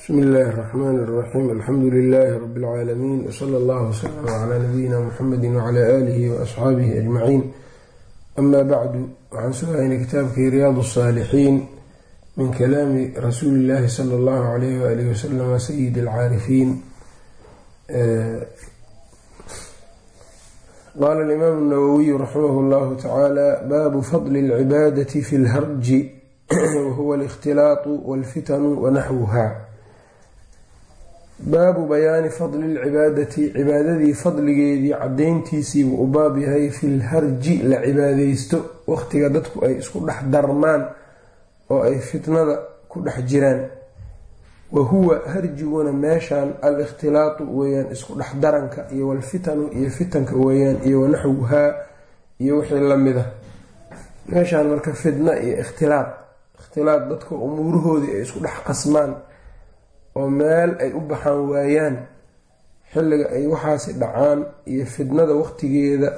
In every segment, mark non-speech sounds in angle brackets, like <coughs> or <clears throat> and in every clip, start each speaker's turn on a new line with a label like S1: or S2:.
S1: bsmi illaahi اraxmaan اraxiim alxamdu lilaahi rabi اlcaalamiin wsala allah wslama cla nabiyina muxamedi wcla aalihi waasxaabihi ajmaciin ama bacdu waxaan sugahaynay kitaabkii riyaad الsaalixiin min kalaami rasuuli illaahi sala allahu alayh waalih wasalama sayidi alcaarifiin qaala alimaamu اnawowiyu raximah اllahu tacaala baabu fadli اlcibaadati fi اlharji <clears throat> wahuwa اlاkhtilaaطu wاlfitanu wanaxwuha baabu bayaani fadli lcibaadati cibaadadii fadligeedii cadayntiisiibuu u baab yahay fi lharji la cibaadeysto waqtiga dadku ay isku dhex darmaan oo ay fitnada ku dhex jiraan. Wa huwa harjiguna meeshaan al-ikhtilaatu weeyaan isku dhex daranka iyo walfitanu iyo fitanka weeyaan iyo wanaxwuhaa iyo wixii la mid a meeshaan marka fitna iyo ikhtilaad ikhtilaad dadka umuurahoodii ay isku dhex qasmaan oo meel ay u baxaan waayaan xilliga ay waxaasi dhacaan iyo fidnada waqtigeeda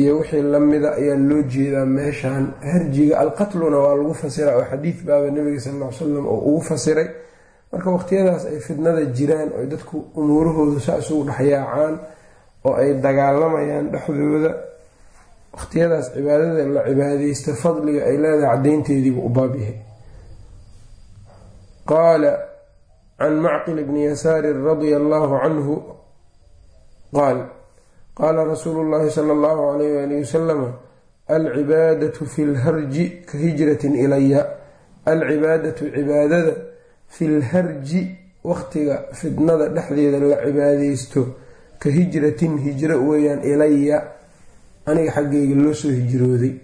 S1: iyo wixii lamida ayaa loo jeedaa meeshaan. Harjiga alqatluna waa lagu fasiraa oo xadiid baaba nabiga sal ll ly oo ugu fasiray. Marka waqtiyadaas ay fidnada jiraan oo dadku umuurahooda saa isugu dhexyaacaan oo ay dagaalamayaan dhexdooda waqtiyadaas cibaadada la cibaadeysta fadliga ay leedahay cadaynteediibu u baabyahay qaala can macqil bni yasaarin radia allahu canhu qaal qaala rasuulu llahi sala allahu alayh wali wasalama alcibaadatu fi lharji ka hijratin ilaya alcibaadatu cibaadada fi lharji waqtiga fidnada dhexdeeda la cibaadeysto ka hijratin hijro weeyaan ilaya aniga xaggayga loo soo hijrooday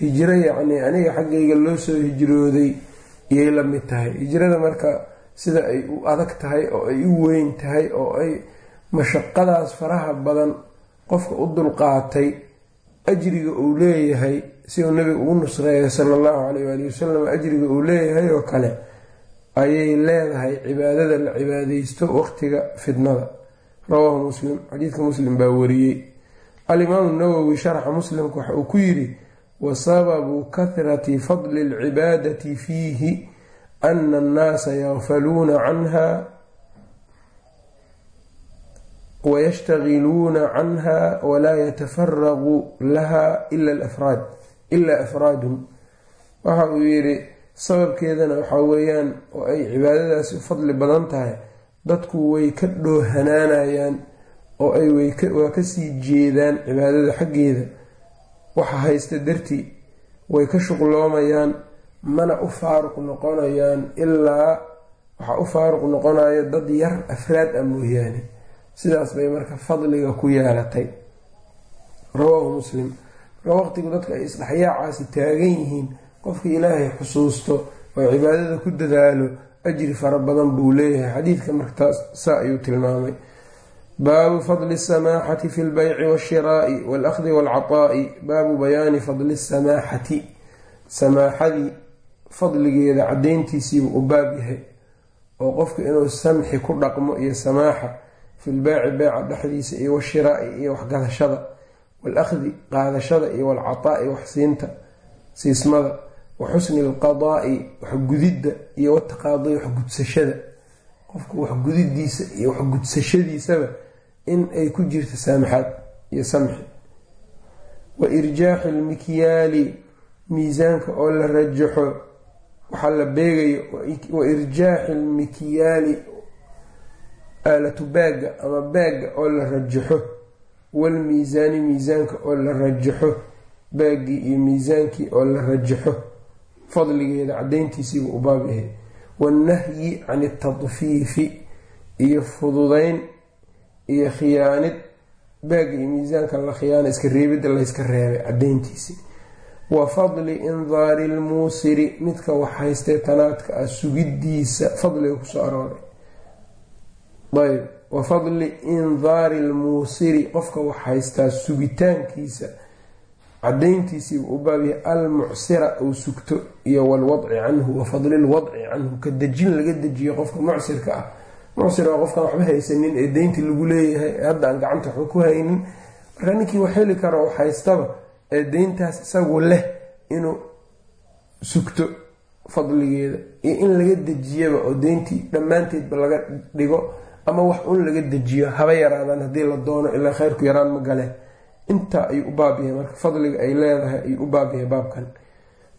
S1: hijro yacnii aniga xaggayga loo soo hijrooday iyay la mid tahay marka sida ay u adag tahay oo ay u weyn tahay oo ay mashaqadaas faraha badan qofka u dulqaatay ajriga uu leeyahay si uu nabiga ugu nusreeyo sala allahu caleyh waali wasalam ajriga uu leeyahay oo kale ayay leedahay cibaadada la cibaadeysto waqtiga fidnada rawaahu muslim xadiidka muslim baa wariyey. Alimaamu nawowi sharxa muslimka waxa uu ku yidhi wa sababu kahrati fadli alcibaadati fiihi ana annaasa yakfaluuna canha wayashtagiluuna canha walaa yatafaraqu laha ilaa afraadun waxa uu yidhi sababkeedana waxaa weeyaan oo ay cibaadadaasi u fadli badan tahay dadku way ka dhoohanaanayaan oo ay waa ka sii jeedaan cibaadada xaggeeda waxa haysta dartii way ka shuqloomayaan mana u faaruq noqonayaan ilaa waxaa u faaruq noqonayo dad yar afraad ah mooyaane. Sidaas bay marka fadliga ku yeelatay. Rawaahu muslim. Marka waqtigu dadka ay isdhexyaacaasi taagan yihiin. Qofka ilaahay xusuusto oo cibaadada ku dadaalo ajri fara badan buu leeyahay. Xadiidka markataas saa ayuu tilmaamay. Baabu fadli asamaaxati fi lbeyci waashiraa'i waalahdi waalcataa'i baabu bayaani fadli asamaaxati samaaxadii fadligeeda cadayntiisiibuu u baab yahay oo qofka inuu samxi ku dhaqmo iyo samaaxa filbeyci beyca dhexdiisa iyo washiraa'i iyo waxgadashada waalahdi qaadashada iyo waalcataa'i waxsiinta siismada wa xusni alqadaa'i waxgudidda iyo wataqaadi waxgudsashada qofka waxgudidiisa iyo waxgudsashadiisaba in ay ku jirto saamaxaad iyo samxi. Wa irjaaxi lmikyaali miisaanka oo la rajaxo waxaa la beegayo wa irjaaxi lmikyaali aalatu baagga ama baagga oo la rajaxo walmiisaani miisaanka oo la rajaxo baaggii iyo miisaankii oo la rajaxo fadligeeda cadayntiisiibuu u baab yahay. Wannahyi can itadfiifi iyo fududeyn iyo khiyaanid baagga iyo miisaanka la khiyaana iska reebidda layska reebay cadayntiisii wa fadli indaari lmuusiri midka wax haystee tanaadka ah sugidiisa fadliga ku soo arooray. Ayb wa fadli indaari lmuusiri qofka wax haystaa sugitaankiisa cadayntiisiibu u baabyahay almucsira uu sugto iyo walwadci canhu wa fadli lwadci canhu ka dejin laga dejiyo qofka mucsirka ah. Mucsir waa qofkaan waxba haysanin ee deyntii lagu leeyahay hadda aan gacanta waxba ku haynin. Marka ninkii wax heli karo wax haystaba ee deyntaas isagu leh inuu sugto fadligeeda iyo in laga dejiyaba oo deyntii dhammaanteedba laga dhigo ama wax un laga dejiyo haba yaraadaan haddii la doono ilaa khayrku yaraan ma gale. Intaa ayuu u baabyahay marka fadliga ay leedahay ayuu u baabyahay baabkan.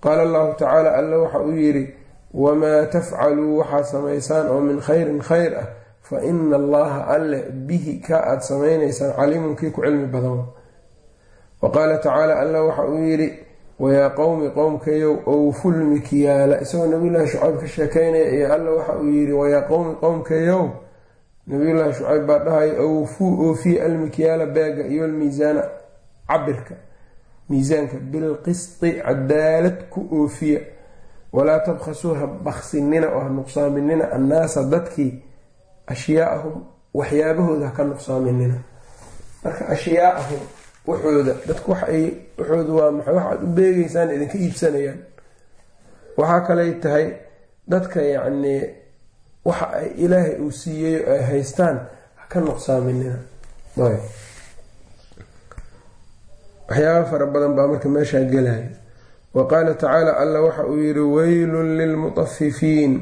S1: Qaala allahu tacaala alla waxa uu yidhi wamaa tafcaluu waxaad samaysaan oo min khayrin khayr ah fa ina allaha alle bihi ka aada samaynaysaan caliimun kii ku cilmi badan wa qaala tacaala alla waxa uu yidhi wayaa qowmi qowmkayow owfulmikiyaala isagoo nabiyullaahi shucayb ka sheekeynaya iyo alla waxa uu yidhi wayaa qowmi qowmkayow nabiyullaahi shucayb baa dhahaya owfuu oofiya almikyaala beega iyo almiisaana cabirka miisaanka bilqisti cadaalad ku oofiya. Walaa tabkhasuu ha baksinina oo ha nuqsaaminina annaasa dadkii ashyaaahum waxyaabahooda ha ka nuqsaaminina. Marka ashyaaahum waxooda dadku waxay waxooda waa maxay waxaad u beegeysaan idinka iibsanayaan. Waxaa kaley tahay dadka yacnii waxa ay ilaahay uu siiyey ay haystaan ha ka nuqsaaminina. Waxyaaba fara badan baa marka meeshaa gelaya wa qaala tacaala alla waxa uu yidhi weylun lilmutafifiin.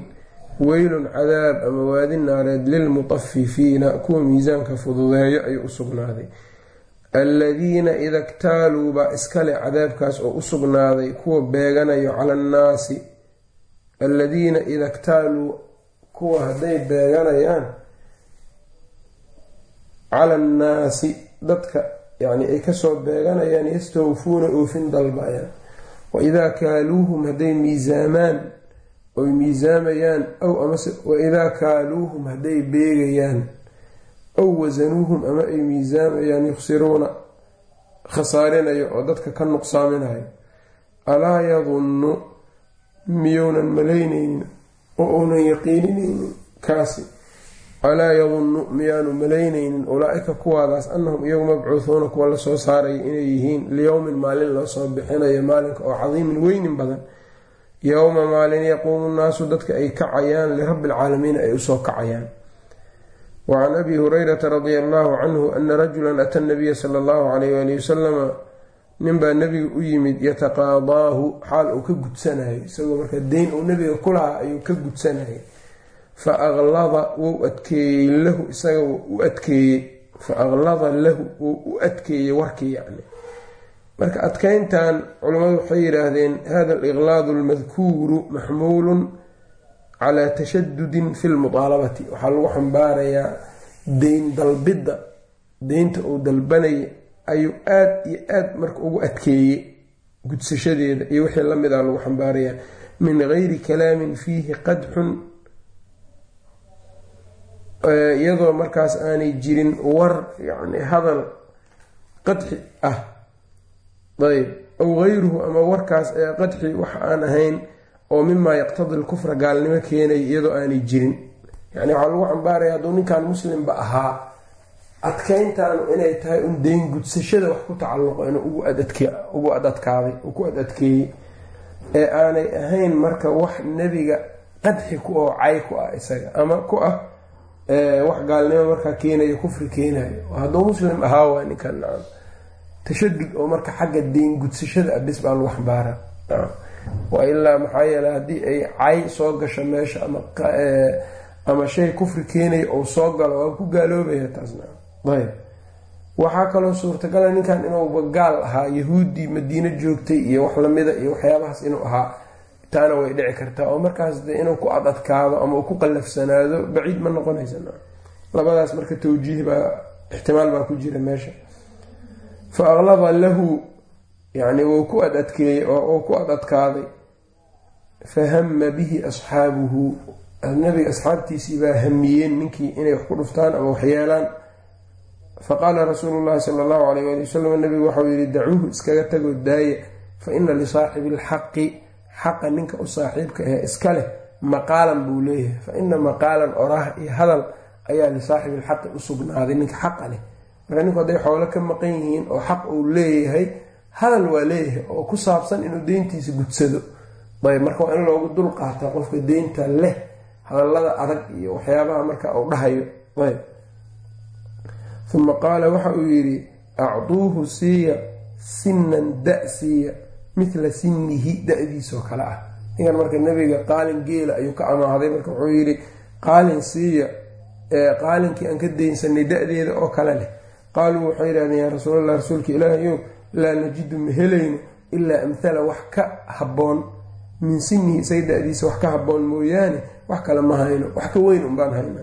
S1: Weylun cadaab ama waadi naareed lilmutafifiina. Kuwa miisaanka fududeeyo ayuu u sugnaaday alladiina ida ktaaluu baa iskale cadaabkaas oo u sugnaaday kuwa beeganayo cala annaasi alladiina ida ktaaluu kuwa hadday beeganayaan cala annaasi dadka yani ay ka soo beeganayaan yastawfuuna oofin dalbayaan waidaa kaaluuhum hadday miisaamaan oy miisaamayaan aw amase waidaa kaaluuhum hadday beegayaan aw wasanuuhum ama ay miisaamayaan yukhsiruuna khasaarinayo oo dadka ka nuqsaaminayo. Alaa yadunnu miyounan malaynaynin oo uunan yaqiininaynin kaasi. Alaa yadunnu miyaanu malaynaynin ulaa-ika kuwaadaas annahum iyagu mabcuuhuuna kuwa la soo saaraya inay yihiin liyowmin maalin la soo bixinayo maalinka oo cadiimin weynin badan. Yowma maalin yaquumu nnaasu dadka ay kacayaan lirabbi alcaalamiin ay u soo kacayaan wacan abi hurayrata radia allahu canhu ana rajulan ata nabiya sala allahu calayh waali wasalama ninbaa nebiga u yimid yataqaadaahu xaal uu ka gudsanayo isagoo marka deyn uu nebiga ku lahaa ayuu ka gudsanayay fa aqlada wou adkeeyey lahu isaga u adkeeyey fa aqlada lahu wou u adkeeyey warkii yacni marka adkeyntan culimmadu waxay yidhaahdeen hada aliqlaadu almadkuuru maxmuulun calaa tashadudin fi lmudaalabati waxaa lagu xambaarayaa deyn dalbidda. Deynta uu dalbanaya ayuu aada iyo aada marka ugu adkeeyey gudsashadeeda iyo wixii la mid a lagu xambaarayaa. Min gayri kalaamin fiihi qadxun iyadoo markaas aanay jirin war yani hadal qadxi ah. Ayb aw gayruhu ama warkaas ee qadxi wax aan ahayn oo mimaa yaqtadi lkufra gaalnimo keenaya iyadoo aanay jirin. Yani waxaa lagu xambaaraya hadduu ninkan muslimba ahaa adkeyntaanu inay tahay un deyn gudsashada wax ku tacalluqo inuu ugu adadkaaday uu ku ad adkeeyey ee aanay ahayn marka wax nebiga qadxi ku oo cay ku ah isaga ama ku ah wax gaalnimo markaa keenayo kufri keenayo. Hadduu muslim ahaa waa ninkan tashadud oo marka xagga deyn gudsashada abis baa lagu xambaaraa waa ilaa maxaa yeele haddii ay cay soo gasho meesha ama shay kufri keenaya ou soo galo waa ku gaaloobaya taasna ayb waxaa kaloo suurtagala ninkan inuuba gaal ahaa yahuuddii madiino joogtay iyo wax lamida iyo waxyaabahaas inuu ahaa taana way dhici kartaa oo markaas de inuu ku ad adkaado ama uu ku qallafsanaado baciid ma noqonaysa labadaas marka tawjiih baa ixtimaal baa ku jira meesha. Fa aqlada lahu yacni wuu ku ad adkeeyey oo ku ad adkaaday. Fahama bihi asxaabuhu. Nabiga asxaabtiisii baa hamiyeen ninkii inay wax ku dhuftaan ama waxyeelaan faqaala rasuulu llahi sala allahu alayh ali wasalam nabigu waxau yihi dacuuhu iskaga tagoo daaya fa ina lisaaxibi alxaqi xaqa ninka u saaxiibka ahe iska leh maqaalan buu leeyahay. Fa ina maqaalan oraah iyo hadal ayaa lisaaxibi alxaqi u ninka xaqa leh. Marka ninku hadday xoolo ka maqan yihiin oo xaq uu leeyahay hadal waa leeyahay oo ku saabsan inuu deyntiisa gudsado. Ayb marka waa in loogu dul qaata qofka deynta leh hadallada adag iyo waxyaabaha marka uu dhahayo. Ayb uma qaala waxa uu yidhi actuuhu siiya sinan da siiya mithla sinihi da-diisoo kale ah. Ninkan marka nebiga qaalin geela ayuu ka amaahday marka wuxuu yidhi qaalin siiya qaalinkii aan ka daynsanay da-deeda oo kale leh. Qaaluu waxay yidhahdeen yaa rasuulallah rasuulka ilaahayow laa najidu ma helayno ilaa amthala wax ka habboon min sinihi isaga da-diisa wax ka habboon mooyaane wax kale ma hayno wax ka weyn unbaan hayna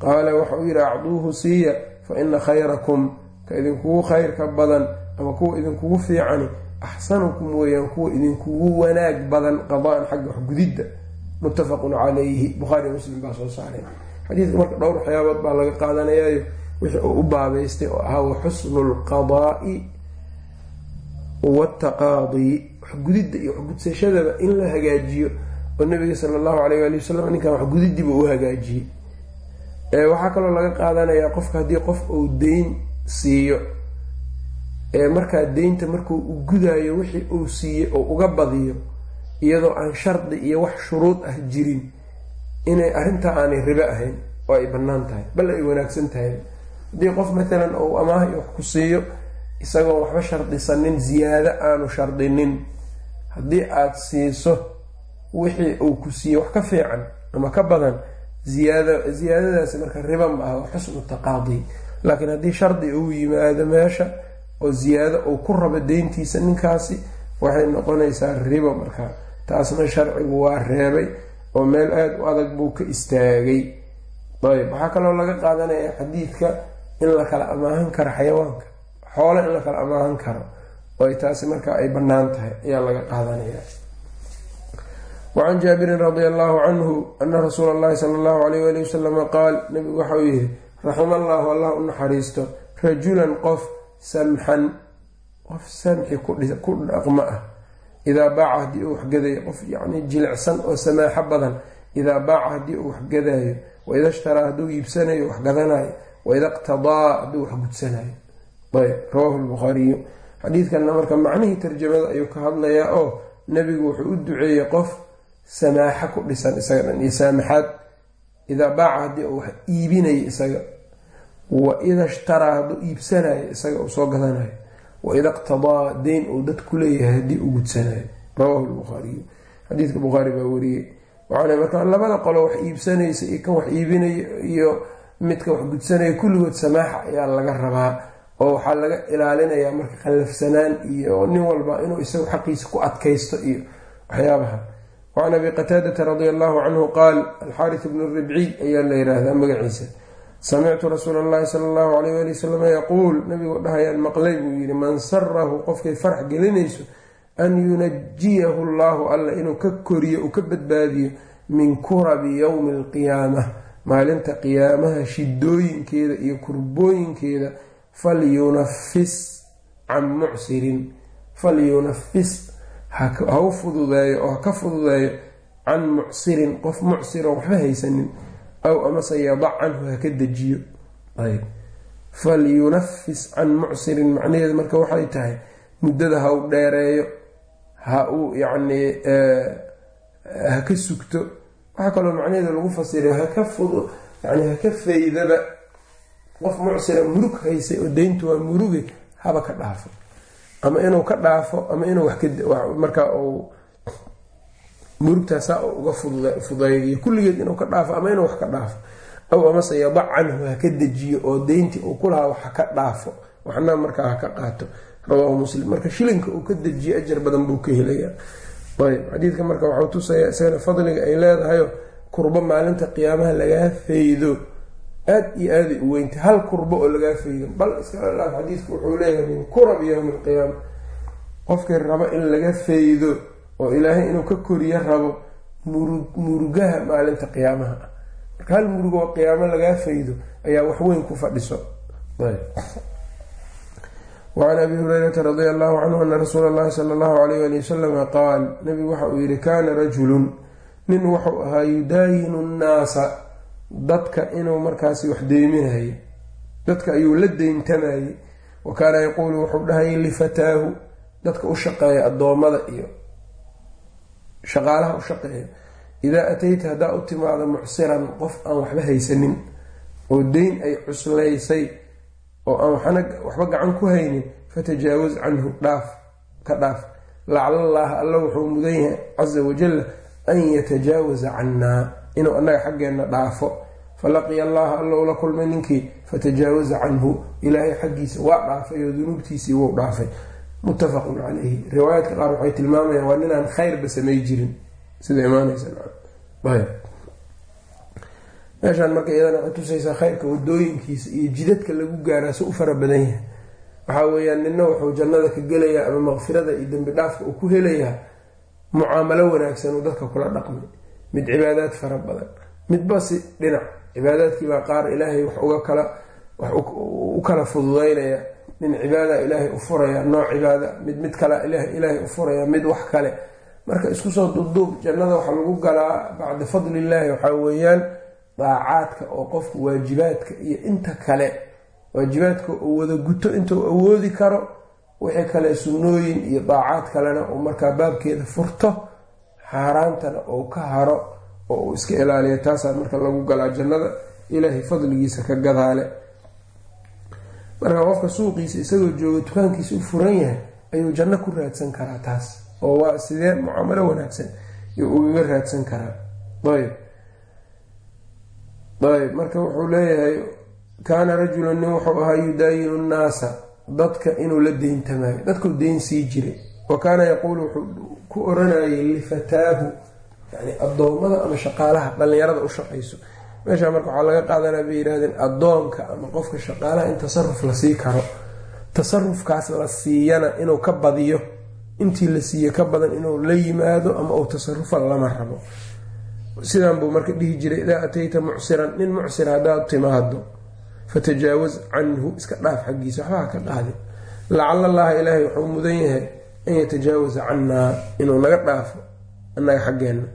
S1: qaala waxa uu yidhi acduuhu siiya fa ina khayrakum ka idinkugu khayrka badan ama kuwa idinkugu fiicani axsanukum weeyaan kuwa idinkugu wanaag badan qadaan xagga waxgudidda muttafaqun calayhi bukhaari muslim baa soo saaray. Xadiidka marka dhowr waxyaabood baa laga qaadanayaayo wixii uu u baabaystay oo ahaa wa xusnu lqadaa'i wataqaadi waxgudidda iyo waxgudsashadaba in la hagaajiyo oo nabiga sala allahu alayh waali wasalam ninkan waxgudidiiba u hagaajiyey waxaa kaloo laga qaadanayaa qofka haddii qof uu deyn siiyo markaa deynta markuu u gudaayo wixii uu siiyey oo uga badiyo iyadoo aan shardi iyo wax shuruud ah jirin inay arrintaa aanay ribo ahayn oo ay bannaan tahay bal ay wanaagsan tahay haddii qof matalan uu amaah iyo wax ku siiyo isagoo waxba shardisanin ziyaado aanu shardinin. Haddii aada siiso wixii uu ku siiyey wax ka fiican ama ka badan ziyaada ziyaadadaasi marka riba ma aha xusnu taqaadi. Laakiin haddii shardi uu yimaado meesha oo ziyaado uu ku rabo deyntiisa ninkaasi waxay noqonaysaa ribo marka. Taasna sharcigu waa reebay oo meel aada u adag buu ka istaagay. Ayb waxaa kaloo laga qaadanaya xadiidka in la kala amaahan karo xayawaanka xoolo in la kala amaahan karo oo ay taasi markaa ay bannaan tahay ayaa laga qaadanaya. Wacan jaabirin radia allahu canhu ana rasuula allahi sala allahu alayh wali wasalama qaal nabigu uu yihi raxima allahu allah u naxariisto rajulan qof samxan qof samxi ku dhaqmo ah. Idaa baaca haddii uu waxgadayo qof yacni jilicsan oo samaaxo badan idaa baaca haddii uu waxgadaayo waida ishtaraa hadduu iibsanayo waxgadanayo waida iqtadaa hadduu waxgudsanayo ayb rawahu lbukhaariyu xadiidkanna marka macnihii tarjamada ayuu ka hadlayaa oo nebigu wuxuu u duceeyey qof samaaxo ku dhisan isaga dhan iyo saamaxaad. Idaa baaca haddii uu wax iibinayo isaga waida ishtaraa hadduu iibsanayo isaga uu soo gadanayo waida iqtadaa deyn uu dad ku leeyahay haddii uu gudsanayo. Rawahu lbukhaariyu xadiidka bukhaari baa wariyey. Waxaana marka labada qolo wax iibsanaysa iyo kan wax iibinayo iyo midka wax gudsanaya kulligood samaaxa ayaa laga rabaa oo waxaa laga ilaalinayaa marka khallafsanaan iyo nin walba inuu isagu xaqiisa ku adkaysto iyo waxyaabaha. Wacan abi qataadata radia allahu canhu qaal alxaaris bnu ribciy ayaa la yiraahdaa magaciisa samictu rasuula allahi sala allahu alayh ali wasalam yaquul. Nabigu dhahayaan maqlay buu yidhi man sarahu qofkay farax gelinayso an yunajiyahu allahu alla inuu ka koriyo uu ka badbaadiyo min kurabi yowmi alqiyaamah maalinta qiyaamaha shidooyinkeeda iyo kurbooyinkeeda falyunafis can mucsirin falyunafis ha u fududeeyo oo ha ka fududeeyo can mucsirin qof mucsiron waxba haysanin aw amase yadac canhu ha ka dejiyo. Ayb falyunafis can mucsirin macnaheedu marka waxay tahay muddada ha u dheereeyo ha uu yacnii ha ka sugto waxaa kaloo macnaheeda lagu fasiray haka fud yani haka faydaba qof mucsira murug haysay oo deyntu waa muruge haba ka dhaafo. Ama inuu ka dhaafo ama inuu markaa uu murugtaasaa uga fudaydiyo kulligeed inuu ka dhaafo ama inuu wax ka dhaafo. Aw amase yadac canhu ha ka dejiyo oo deyntii uu ku lahaa wax haka dhaafo. Waxna markaa haka qaato. Rawaahu muslim. Marka shilinka uu ka dejiyo ajar badan buu ka helayaa ayb xadiidka marka waxuu tusayaa isagana fadliga ay leedahayo kurbo maalinta qiyaamaha lagaa faydo aada iyo aaday u weyntay hal kurbo oo lagaa faydo bal iskalaaf xadiidku wuxuu leeyahay min kurab yowmi alqiyaama qofkii rabo in laga faydo oo ilaahay inuu ka koriyo rabo murugaha maalinta qiyaamaha. Ah marka hal murug oo qiyaamo lagaa faydo ayaa waxweyn ku fadhiso. Wacan abi hurayrata radia allahu canhu ana rasuula allahi sala allahu alayh ali wasalama qaal nabigu waxa uu yihi kaana rajulun nin wuxuu ahaa yudaayinu nnaasa dadka inuu markaasi wax deyminayo dadka ayuu la deyntamayey wa kaana yaquulu wuxuu dhahayay lifataahu dadka u shaqeeya addoommada iyo shaqaalaha u shaqeeya. Idaa atayta haddaa u timaado mucsiran qof aan waxba haysanin oo deyn ay cuslaysay oo aan waxba gacan ku haynin fatajaawaz canhu dhaaf ka dhaaf. Lacala allaaha alla wuxuu mudan yahay casa wajalla an yatajaawaza cannaa inuu annaga xaggeenna dhaafo. Falaqiya allaha alla ula kulmay ninkii fatajaawaza canhu ilaahay xaggiisa waa dhaafay oo dunuubtiisii wuu dhaafay. Muttafaqun caleyhi riwaayaadka qaar waxay tilmaamayaan waa ninaan khayrba samay jirin. Sida imaanaysa meeshaan marka iyadana waxay tusaysaa khayrka wadooyinkiisa iyo jidadka lagu gaaraa si u fara badan yahay. Waxaa weeyaan nina wuxuu jannada ka gelayaa ama maqfirada iyo dembi dhaafka uu ku helayaa mucaamalo wanaagsan uu dadka kula dhaqmay mid cibaadaad fara badan midba si dhinac. Cibaadaadkiibaa qaar ilaahay wax kala u kala fududeynaya nin cibaada ilaahay u furaya nooc cibaada. Mid mid kale ilaahay u furaya mid wax kale. Marka isku soo duubduub jannada waxaa lagu galaa bacda fadlillaahi waxaa weeyaan daacaadka oo qofku waajibaadka iyo inta kale waajibaadka uu wada guto intuu awoodi karo wixii kale sunnooyin iyo daacaad kalena uu markaa baabkeeda furto xaaraantana uu ka haro oo uu iska ilaaliyo taasaa marka lagu galaa jannada ilaahay fadligiisa ka gadaale. Marka qofka suuqiisa isagoo jooga dukaankiisa u furan yahay ayuu janno ku raadsan karaa taas oo waa sidee mucaamalo wanaagsan yuu ugaga raadsan karaa. Ayb ayb marka wuxuu leeyahay kaana rajulun nin wuxuu ahaa yudaayinu nnaasa dadka inuu la deyntamayo dadkuu deyn sii jiray wa kaana yaquulu wuxuu ku oranayay lifataahu yani addoommada ama shaqaalaha dhallinyarada u shaqayso. Meeshaa marka waxaa laga qaadanaa bay yidhahdeen addoonka ama qofka shaqaalaha in tasaruf la sii karo. Tasarufkaas la siiyana inuu ka badiyo intii la siiye ka badan inuu la yimaado ama uu tasarufa lama rabo. Sidan buu marka dhihi jiray idaa atayta mucsiran nin mucsir haddaad timaado fatajaawaz canhu iska dhaaf xaggiisa waxbaha ka qaadin lacala allaha ilaahay wuxuu mudan yahay an yatajaawaza cannaa inuu naga dhaafo annaga xaggeenna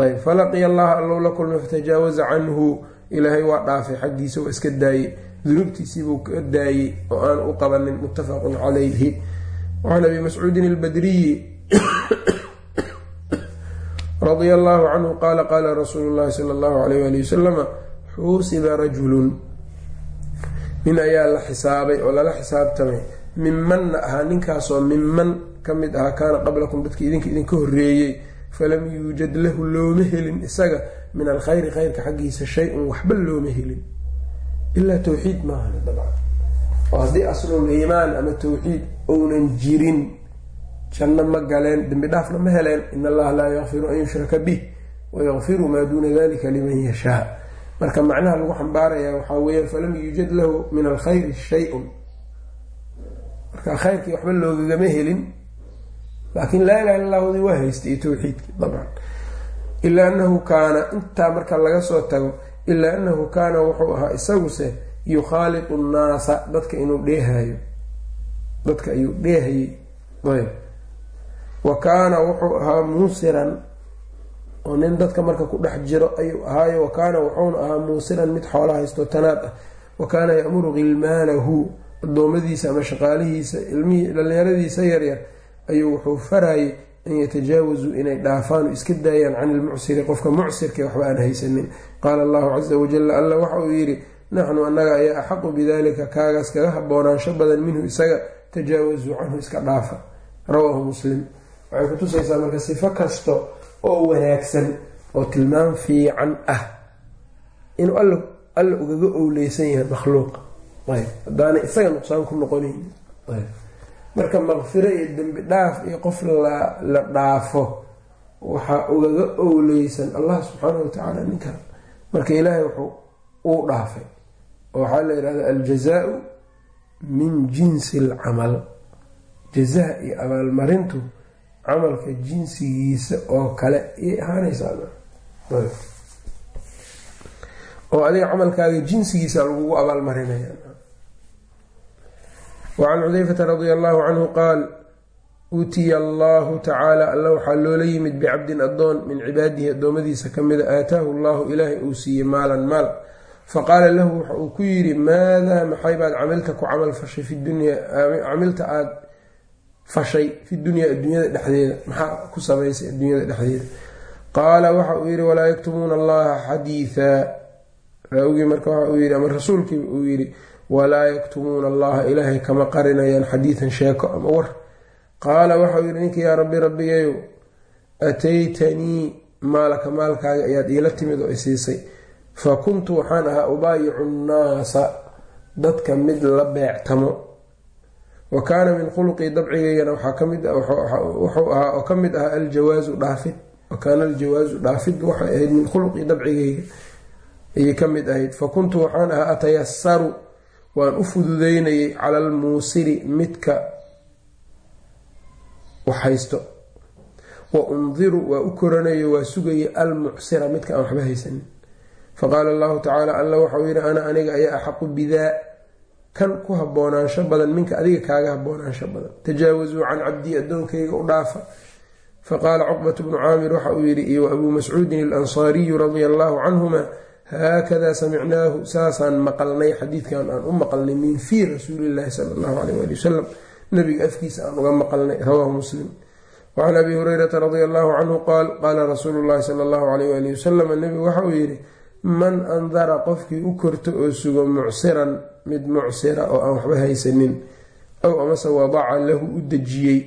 S1: ayb falaqiya allaha allow la kulmay fatajaawaza canhu ilaahay waa dhaafay xaggiisa waa iska daayey dunuubtiisiibuu ka daayey oo aan u qabanin muttafaqun calayhi. Wacan abi mascuudin albadriyi <coughs> radia allahu canhu qaala qaala rasuulu llahi sala allahu alayh ali wasalama xuusiba rajulun. Nin ayaa la xisaabay oo lala xisaabtamay minmanna ahaa ninkaasoo minman ka mid ahaa kaana qablakum dadki idinka idinka horreeyey falam yuujad lahu looma helin isaga min alkhayri khayrka xaggiisa shay-un waxba looma helin. Ilaa towxiid maahan dabcan. Oo haddii aslul ama towxiid ounan jirin janno ma galeen dembi dhaafna ma heleen in allaha laa yakfiru an yushraka bih wayakfiru maa duuna dalika liman yashaa. Marka macnaha lagu xambaaraya waxaa weeyaan falam yuujad lahu min alkhayri shay-un. Marka khayrkii waxba loogagama helin laakiin laa ilaha illa llahudi waa haystay iyo towxiidkii dabcan. Ilaa anahu kaana intaa marka laga soo tago ilaa anahu kaana wuxuu ahaa isaguse yukhaaliqu nnaasa dadka inuu dheehayo. Dadka ayuu dheehayay. Ayb. Wa kaana wuxuu ahaa muusiran oo nin dadka marka ku dhex jiro ayuu ahaayo wa kaana wuxuuna ahaa muusiran mid xoola haysto tanaad ah. Wa kaana ya'muru khilmaanahu addoommadiisa ama shaqaalihiisa ilmihii dhallinyaradiisa yaryar ayuu wuxuu farayay an yatajaawazuu inay dhaafaan o iska daayaan can ilmucsiri qofka mucsirka waxba aan haysanin. Qaala allahu casa wajalla alla waxa uu yidhi naxnu annaga ayaa axaqu bidalika kaagaas kaga haboonaansho badan minhu isaga tajaawazuu canhu iska dhaafa. Rawaahu muslim. Waxay kutusaysaa marka sifo kasta oo wanaagsan oo tilmaam fiican ah inuu alla ugaga owleysan yahay makhluuqa ayb haddaana isaga nuqsaan ku noqonayn marka maqfiro iyo dembi dhaaf iyo qof la dhaafo waxaa ugaga owleysan allah subxaanahu watacaala ninkan marka ilaahay wuxuu uu dhaafay. Oo waxaa la yidhahda aljazaau min jinsi alcamal jazaa iyo abaalmarintu camalka jinsigiisa oo kale ayay ahaanaysaa oo adiga camalkaaga jinsigiisa lagugu abaalmarinaya wacan xudeyfata radia allahu canhu qaal uutiya allahu tacaala alla waxaa loola yimid bicabdin addoon min cibaadihi addoommadiisa ka mida aataahu allahu ilaahay uu siiyey maalan maal. Faqaala lahu waxa uu ku yidhi maadaa maxay baad camilta ku camal fashay fi dunya camilta aada fashay fi dunyaa adduunyada dhexdeeda maxaa ku samaysay adduunyada dhexdeeda? Qaala waxa uu yidhi walaa yaktumuuna allaha xadiidaa raawigii marka waxa uu yidhi ama rasuulkiiba uu yidhi walaa yaktumuuna allaha ilaahay kama qarinayaan xadiidan sheeko ama war. qaala waxauu yidhi ninka yaa rabbi rabbigayow ataytanii maalaka maalkaaga ayaad iila timid oo isiisay. Fa kuntu waxaan ahaa ubaayicu nnaasa dadka mid la beectamo. Wa kaana min khuluqii dabcigaygana ka mid wuxuu ahaa oo ka mid ahaa aljawaasu dhaafid. Wa kaana aljawaasu dhaafid waxay ahayd min khuluqii dabcigayga. Ayay ka mid ahayd. Fa kuntu waxaan ahaa atayasaru waan u fududeynayay cala almuusiri midka wax haysto. Wa undiru waa u koranayo waa sugayay almucsira midka aan waxba haysanin faqaala allahu tacaala alla waxau yidhi ana aniga ayaa axaqu bidaa kan ku haboonaansho badan minka adiga kaaga haboonaansho badan. Tajaawasuu can cabdii addoonkayga u dhaafa. Faqaala cuqbatu bnu caamir waxa uu yidhi iyo abuu mascuudin alansaariyu radia allahu canhuma haakadaa samicnaahu saasaan maqalnay xadiidkan aan u maqalnay min fii rasuulillahi sala allahu aleyh ali wasalam nabiga afkiisa aan uga maqalnay rawaahu muslim wacan abi hurayrata radia allahu canhu qaal qaala rasuulu llahi sala allahu aleyh ali wasalam nebigu waxa uu yidhi man andara qofkii u korto oo sugo mucsiran mid mucsira oo aan waxba haysanin ow amase wadaca lahu u dejiyey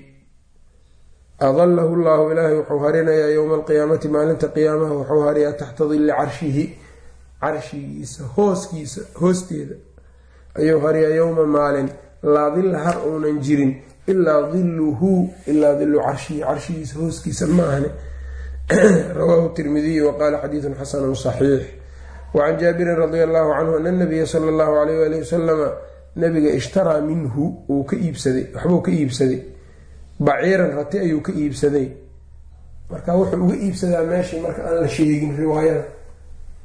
S1: adalahu llahu ilaahay wuxuu harinayaa yowma alqiyaamati maalinta qiyaamaha wuxuu hariyaa taxta dilli carshihi carshigiisa hooskiisa hoosteeda. Ayuu hariyaa yowma maalin laa dilla har uunan jirin ilaa diluhu ilaa dilu carshihi carshigiisa hooskiisa maahane <clears throat> rawaahu tirmidiy waqaala xadiidun xasanu saxiix. Wacan jaabirin radia allahu canhu ana nabiya sala allahu alayh waali wasalama nabiga ishtaraa minhu uu ka iibsaday waxbuu ka iibsaday. Baciiran rati ayuu ka iibsaday. Marka wuxuu uga iibsadaa meeshii marka aan la sheegin riwaayada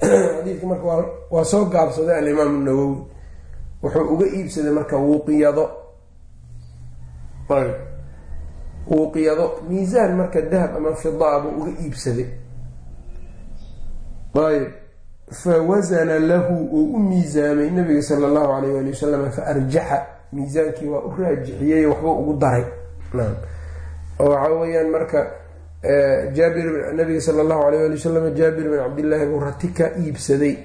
S1: xadiidka marka waa soo gaabsaday alimaamu nawowi wuxuu uga iibsaday marka wuuqiyado wuuqiyado miisaan marka dahab ama fidaa buu uga iibsaday. Ayb. Fawasana lahu uu u miisaamay nabiga sala allahu alayh wali wasalam faarjaxa miisaankii waa u raajixiyey waxba ugu daray. Waxaa weyaan marka nabiga sala allahu alayh ali wasalam jaabir bin cabdillaahi buu rati ka iibsaday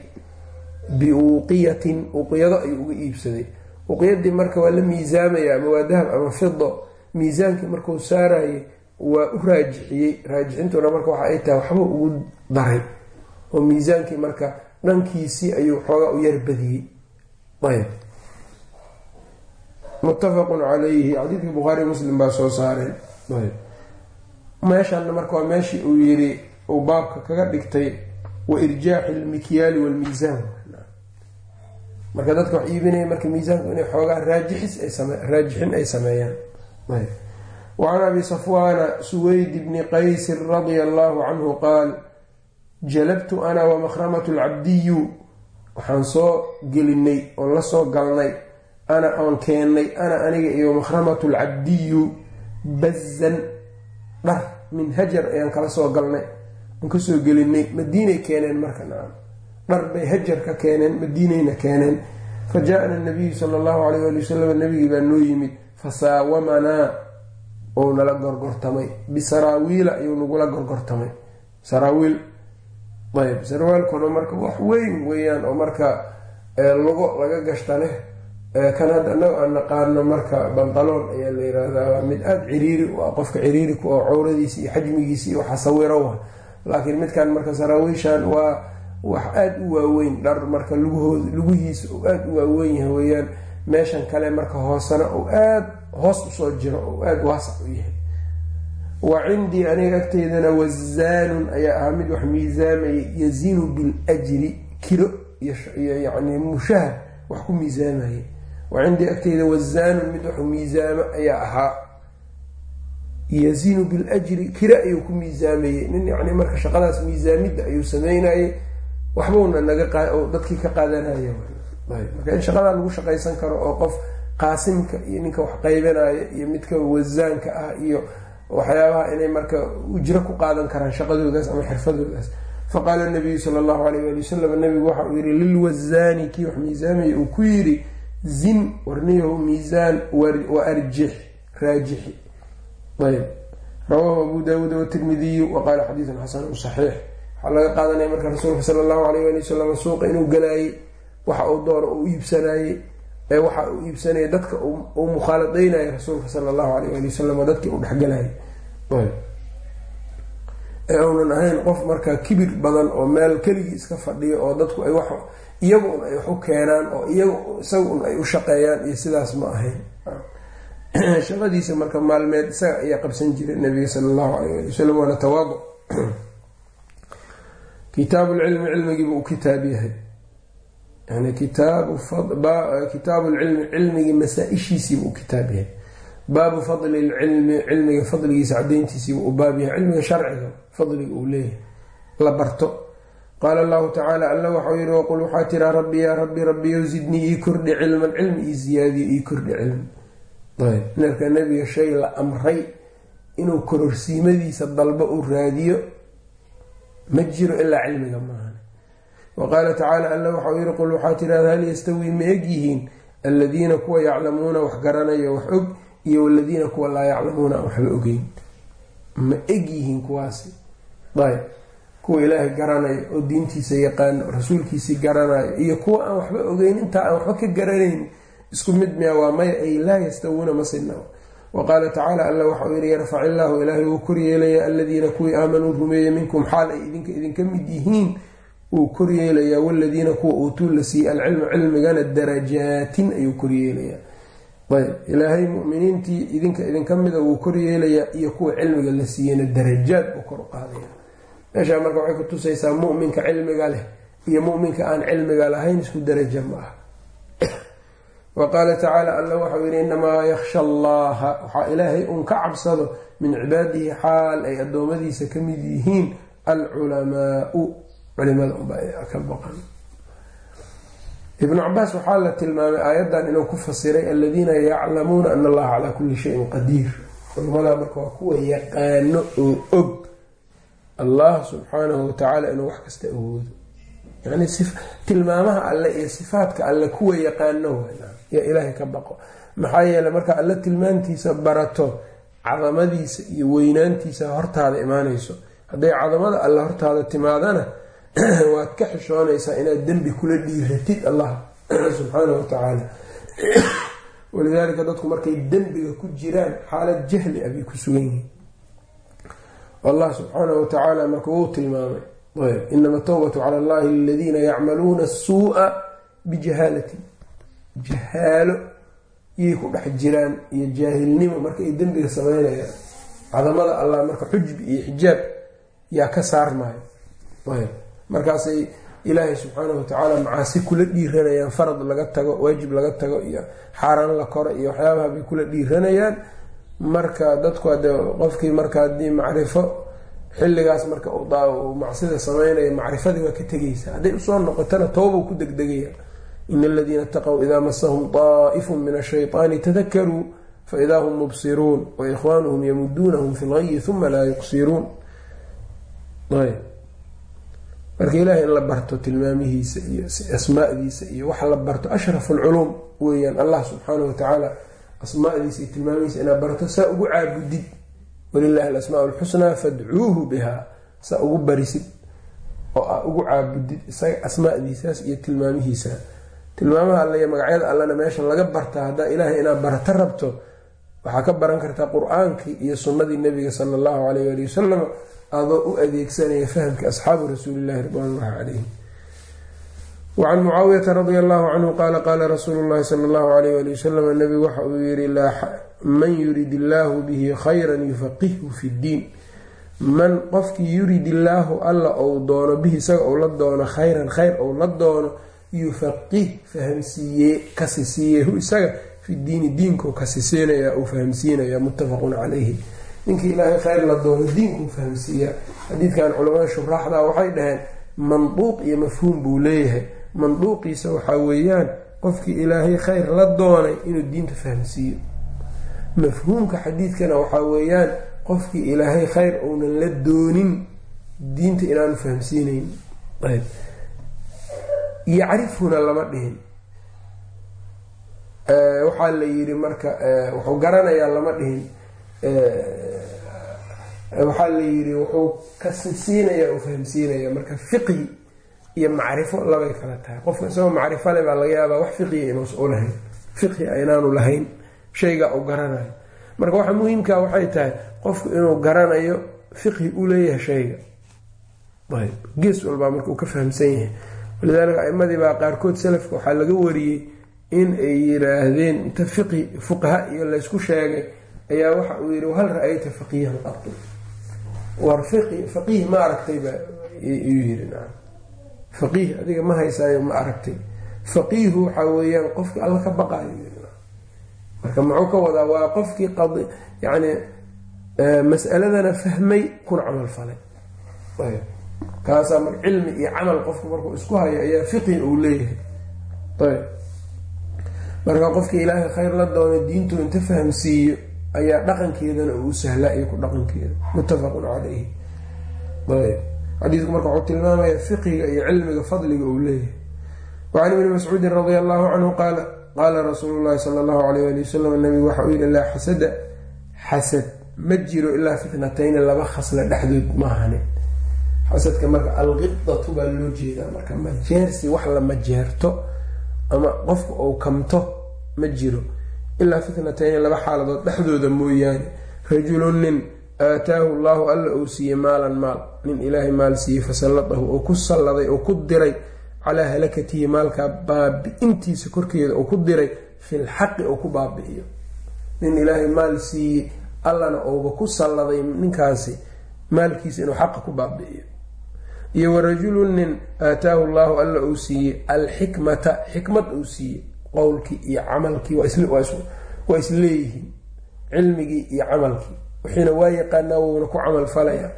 S1: biuuqiyatin uqiyado ayuu uga iibsaday. Uqiyadii marka waa la miisaamaya ama waa dahab ama fido miisaankii markuu saarayay waa u raajixiyey. Raajixintuna marka waxa ay tahay waxba ugu daray oo miisaankii marka dhankiisii ayuu xoogaa u yarbadiyey ayb. Muttafaqun calayhi xadiidka bukhaari muslim baa soo saareen meeshanna marka waa meeshii uu yiri uu baabka kaga dhigtay wa irjaaxi lmikyaali walmiisaan marka dadka wax iibinaya marka miisaanku inay xoogaa raajixin ay sameeyaan. Ayb. Wacan abi safwaana suweyd bni qaysin radia allahu canhu qaal jalabtu ana wamakramatu lcabdiyu waxaan soo gelinay oon la soo galnay ana oon keennay ana aniga iyo makramatu lcabdiyu bazan dhar min hajar ayaan kala soo galnay. Oon ka soo gelinay madiinay keeneen marka nacam. Dhar bay hajar ka keeneen madiinayna keeneen. Fa jaa-na nabiyu sala allahu alayh ali wasalam nabigii baa noo yimid fasaawamanaa ou nala gorgortamay. Bisaraawiila ayuu nagula gorgortamay. Saraawiil ayb sarwaalkuna marka wax weyn weeyaan oo marka lugo laga gashta leh kan hadda anaga aan naqaano marka bandaloon ayaa la yiraahdaa waa mid aada ciriiri u ah qofka ciriiri ku oo cowradiisa iyo xajmigiisa iyo waxa sawiro wa laakiin midkan marka saraawiishan waa wax aada u waaweyn dhar marka luguhood lugihiisa uu aada u waaweyn yahay weeyaan meeshan kale marka hoosena uu aada hoos u soo jiro oo aada waasac u yahay. Wa cindii aniga agteydana wazaanun ayaa ahaa mid wax miisaamayay yazinu biljri kilo iyo yani mushahar wax ku miisaamayay wa cindii agteyda wazaanun mid wax miisaamo ayaa ahaa. Yazinu biljri kilo ayuu ku miisaamayey nin yani marka shaqadaas miisaamidda ayuu sameynayay waxbuna naga dadkii ka qaadanaya marka in shaqadaa lagu shaqaysan karo oo qof qaasimka iyo ninka wax qaybanaya iyo midka wasaanka ah iyo waxyaabaha inay marka ujro ku qaadan karaan shaqadoodaas ama xirfadoodaas. Faqaala nabiyu sala allahu alayh ali wasalam nabigu waxa uu yihi lilwasaani kii wax miisaamaya uu ku yidhi zin warniyahu miisaan wa arjix raajixi. Ayb. Rawaahu abu daawuud watirmidiyu wa qaala xadiidun xasanu saxiix. Waxaa laga qaadanaya marka rasuulka sala allahu alayh ali wasalam suuqa inuu galaayey waxa uu doono uu iibsanayey ee waxa uu iibsanaya dadka uu mukhaaladaynaya rasuulka sala allahu alayh ali wasalam dadkii u dhexgalayay ee uunan ahayn qof markaa kibir badan oo meel keligii iska fadhiyo oo dadku ay wax iyagu un ay wax u keenaan oo iyagu isaga un ay u shaqeeyaan iyo sidaas ma ahayn. <clears throat> Shaqadiisa marka maalmeed isaga ayaa qabsan jiray nabiga sala allahu alayh ali wasalam waana tawaadu. <clears throat> Kitaabulcilmi cilmigiiba u kitaab yahay. Yani kitaabu lcilmi cilmigii masaa-ishiisiiba u kitaab yahay baabu fadli lcilmi cilmiga fadligiisa cadayntiisiiba u baab yahay cilmiga sharciga fadliga uu leeyahay. La barto. Qaala allahu tacaala alla waxau yihi waqul waxaa tiraa rabbi yaa rabbi rabbiyow zidnii ii kordhi cilman cilmi ii ziyaadiyo ii kordhi cilmi. Marka nabiga shay la amray inuu kororsiimadiisa dalbo uu raadiyo ma jiro ilaa cilmiga maahan wa qaala tacaala alla waxau yihi qul waxaa tirahda hal yastawii ma eg yihiin alladiina kuwa yaclamuuna wax garanaya wax og iyo waladiina kuwa laa yaclamuuna aan waxba ogeyn. Ma eg yihiin kuwaasi? Ayb. Kuwa ilaahay garanayo oo diintiisa yaqaano rasuulkiisii garanayo iyo kuwa aan waxba ogeyn intaa aan waxba ka garanayn isku mid miya waa maya ay laa yastawuuna masina wa qaala tacaala alla waxau yihi yarfac illaahu ilaahay wuu koryeelaya aladiina kuwii aamanuu rumeeyey minkum xaal ay idinka idinka mid yihiin wuu koryeelayaa waladiina kuwa uutuu la siiyey alcilma cilmigana darajaatin ayuu koryeelayaa ilaahay muminiintii idinka idinka mida wuu koryeelayaa iyo kuwa cilmiga la siiyeyna darajaad buu kor u qaadaya meeshaa marka waxay ku tusaysaa muminka cilmiga leh iyo muminka aan cilmiga lahayn isku daraja ma ah <coughs> wa qaala tacaala alla waxau yihi inamaa yaksha allaha waxaa ilaahay uun ka cabsado min cibaadihi xaal ay addoommadiisa ka mid yihiin alculamaau culimada unbaa ka baqan ibnu cabaas waxaa la tilmaamay aayaddan inuu ku fasiray aladiina yaclamuuna ana allaha calaa kulli shayin qadiir. Culimadaa marka waa kuwa yaqaano oo og allah subxaanahu watacaala inuu wax kasta awoodo. Yani tilmaamaha alle iyo sifaadka alle kuwa yaqaano yaa ilaahay ka baqo. Maxaa yeele marka alle tilmaantiisa barato cadamadiisa iyo weynaantiisa hortaada imaanayso. Hadday cadamada alle hortaada timaadana <clears throat> waad ka xishoonaysaa inaad dembi kula dhiiratid allah <clears throat> subxaanahu watacaala <clears throat> walidaalika dadku markay dembiga ku jiraan xaalad jahli ah bay ku sugan yihiin. Allah subxaanahu watacaala marka wuu tilmaamay. Inama towbatu cala allahi liladiina yacmaluuna asuu'a bijahaalatin jahaalo iyay ku dhex jiraan iyo jaahilnimo marka ay dembiga sameynayaan. Cadamada allah marka xujbi iyo xijaab yaa ka saarmayo ayb markaasay ilaahay subxaanahu watacaala macaasi kula dhiiranayaan farad laga tago waajib laga tago iyo xaaraan la koro iyo waxyaabaha bay kula dhiiranayaan marka dadku hade qofkii marka haddii macrifo xilligaas marka macsida sameynaya macrifadii waa ka tegaysa hadday u soo noqotana tooba ku degdegaya. In aladiina itaqow idaa masahum daa'ifun min ashayطaani tadakaruu faidaa hum mubsiruun waikhwaanuhum yamuduunahum fi lgayi uma laa yuqsiruun marka ilaahay in la barto tilmaamihiisa iyo asmaadiisa iyo wax la barto ashraf alculuum weeyaan allah subxaanahu watacaala asmaadiisa iyo tilmaamihiisa inaad barto saa ugu caabudid. Walilahi alasmaa lxusnaa fadcuuhu bihaa saa ugu barisid oo aa ugu caabudid isaga asmaadiisaas iyo tilmaamihiisa. Tilmaamaha alle iyo magacyada allena meesha laga bartaa haddaa ilaahay inaad barato rabto waxaa ka baran kartaa qur'aankii iyo sunnadii nabiga sala allahu alayh ali wasalam adoo u adeegsanaya fahamka asxaabu rasuulillahi ridwan ullahi calayhim wacan mucaawiyata radia allahu canhu qaala qaala rasuulu llahi sala allahu alayh ali wasalam nabigu waxa uu yihi man yurid illaahu bihi khayran yufaqihhu fi ddiin. Man qofkii yurid illaahu alla ou doono bihi isaga ou la doono khayran khayr ou la doono yufaqih fahamsiiye kasisiiye hu isaga fi diini diinkuu kasisiinaya uu fahamsiinaya muttafaqun calayhi. Ninkii ilaahay khayr la doono diinkuu fahamsiiyaa xadiidkan culamada shuraaxda waxay dhaheen manduuq iyo mafhuum buu leeyahay. Manduuqiisa waxaa weeyaan qofkii ilaahay khayr la doonay inuu diinta fahamsiiyo. Mafhuumka xadiidkana waxaa weeyaan qofkii ilaahay khayr uunan la doonin diinta inaanu fahamsiinayn. Ayb. Yacrifhuna lama dhihin waxaa la yidhi marka wuxuu garanayaa lama dhihin. Waxaa la yidhi wuxuu kasisiinaya uu fahamsiinaya marka fiqhi iyo macrifo labay kala tahay. Qofka isagoo macrifo le baa laga yaabaa wax fiqiya inuusa u lahayn fiqhi inaanu lahayn shayga uu garanayo. Marka waxa muhiimka waxay tahay qofku inuu garanayo fiqhi u leeyahay shayga. Gees walbaa marka ka fahamsan yahay. Walidaalika aimadii baa qaarkood salafka waxaa laga wariyey in ay yiraahdeen inta fiqhi fuqaha iyo laysku sheegay ayaa waxa uu yihi hal ra'ayta faqiihan qatu war faqiih ma aragtay baa iyuu yiri faqiih adiga ma haysaayo ma aragtay. Faqiihu waxaa weeyaan qofkii alla ka baqayo marka muxuu ka wadaa waa qofkii yani mas'aladana fahmay kuna camal falay kaasaa mar cilmi iyo camal qofku markuu isku hayo ayaa fiqhi uu leeyahay. Ayb marka qofkii ilaahay khayr la doono diintu inta fahamsiiyo ayaa dhaqankeedana uu sahlaa iyo ku dhaqankeeda. Muttafaqun caleyhi ayb. Marka wuxuu tilmaamaya fiqiga iyo cilmiga fadliga uu leeyahay. Wacan ibni mascuudin radia allahu canhu qaala qaala rasuulu llahi sala allahu alayh ali wasalam nabigu waxa uu yihi laa xasada xasad ma jiro ilaa fitnatayni laba khasla dhexdood maahane xasadka marka alqidatu baa loo jeedaa marka majeersi wax la majeerto ama qofka uu kamto ma jiro. Ilaa fitnatayni laba xaaladood dhexdooda mooyaane rajulun nin aataahu llahu alla uu siiyey maalan maal. Nin ilaahay maal siiyey fasalladahu oo ku salladay oo ku diray calaa halakatihi maalkaa baabi'intiisa korkeeda uu ku diray filxaqi oo ku baabi'iyo. Nin ilaahay maal siiyey allana uuba ku salladay ninkaasi maalkiisa inuu xaqa ku baabi'iyo iyo warajulun nin aataahu llahu alla uu siiyey alxikmata xikmad uu siiyey qowlkii iyo camalkii waa isleeyihiin cilmigii iyo camalkii wixiina waa yaqaanaa wuuna ku camal falaya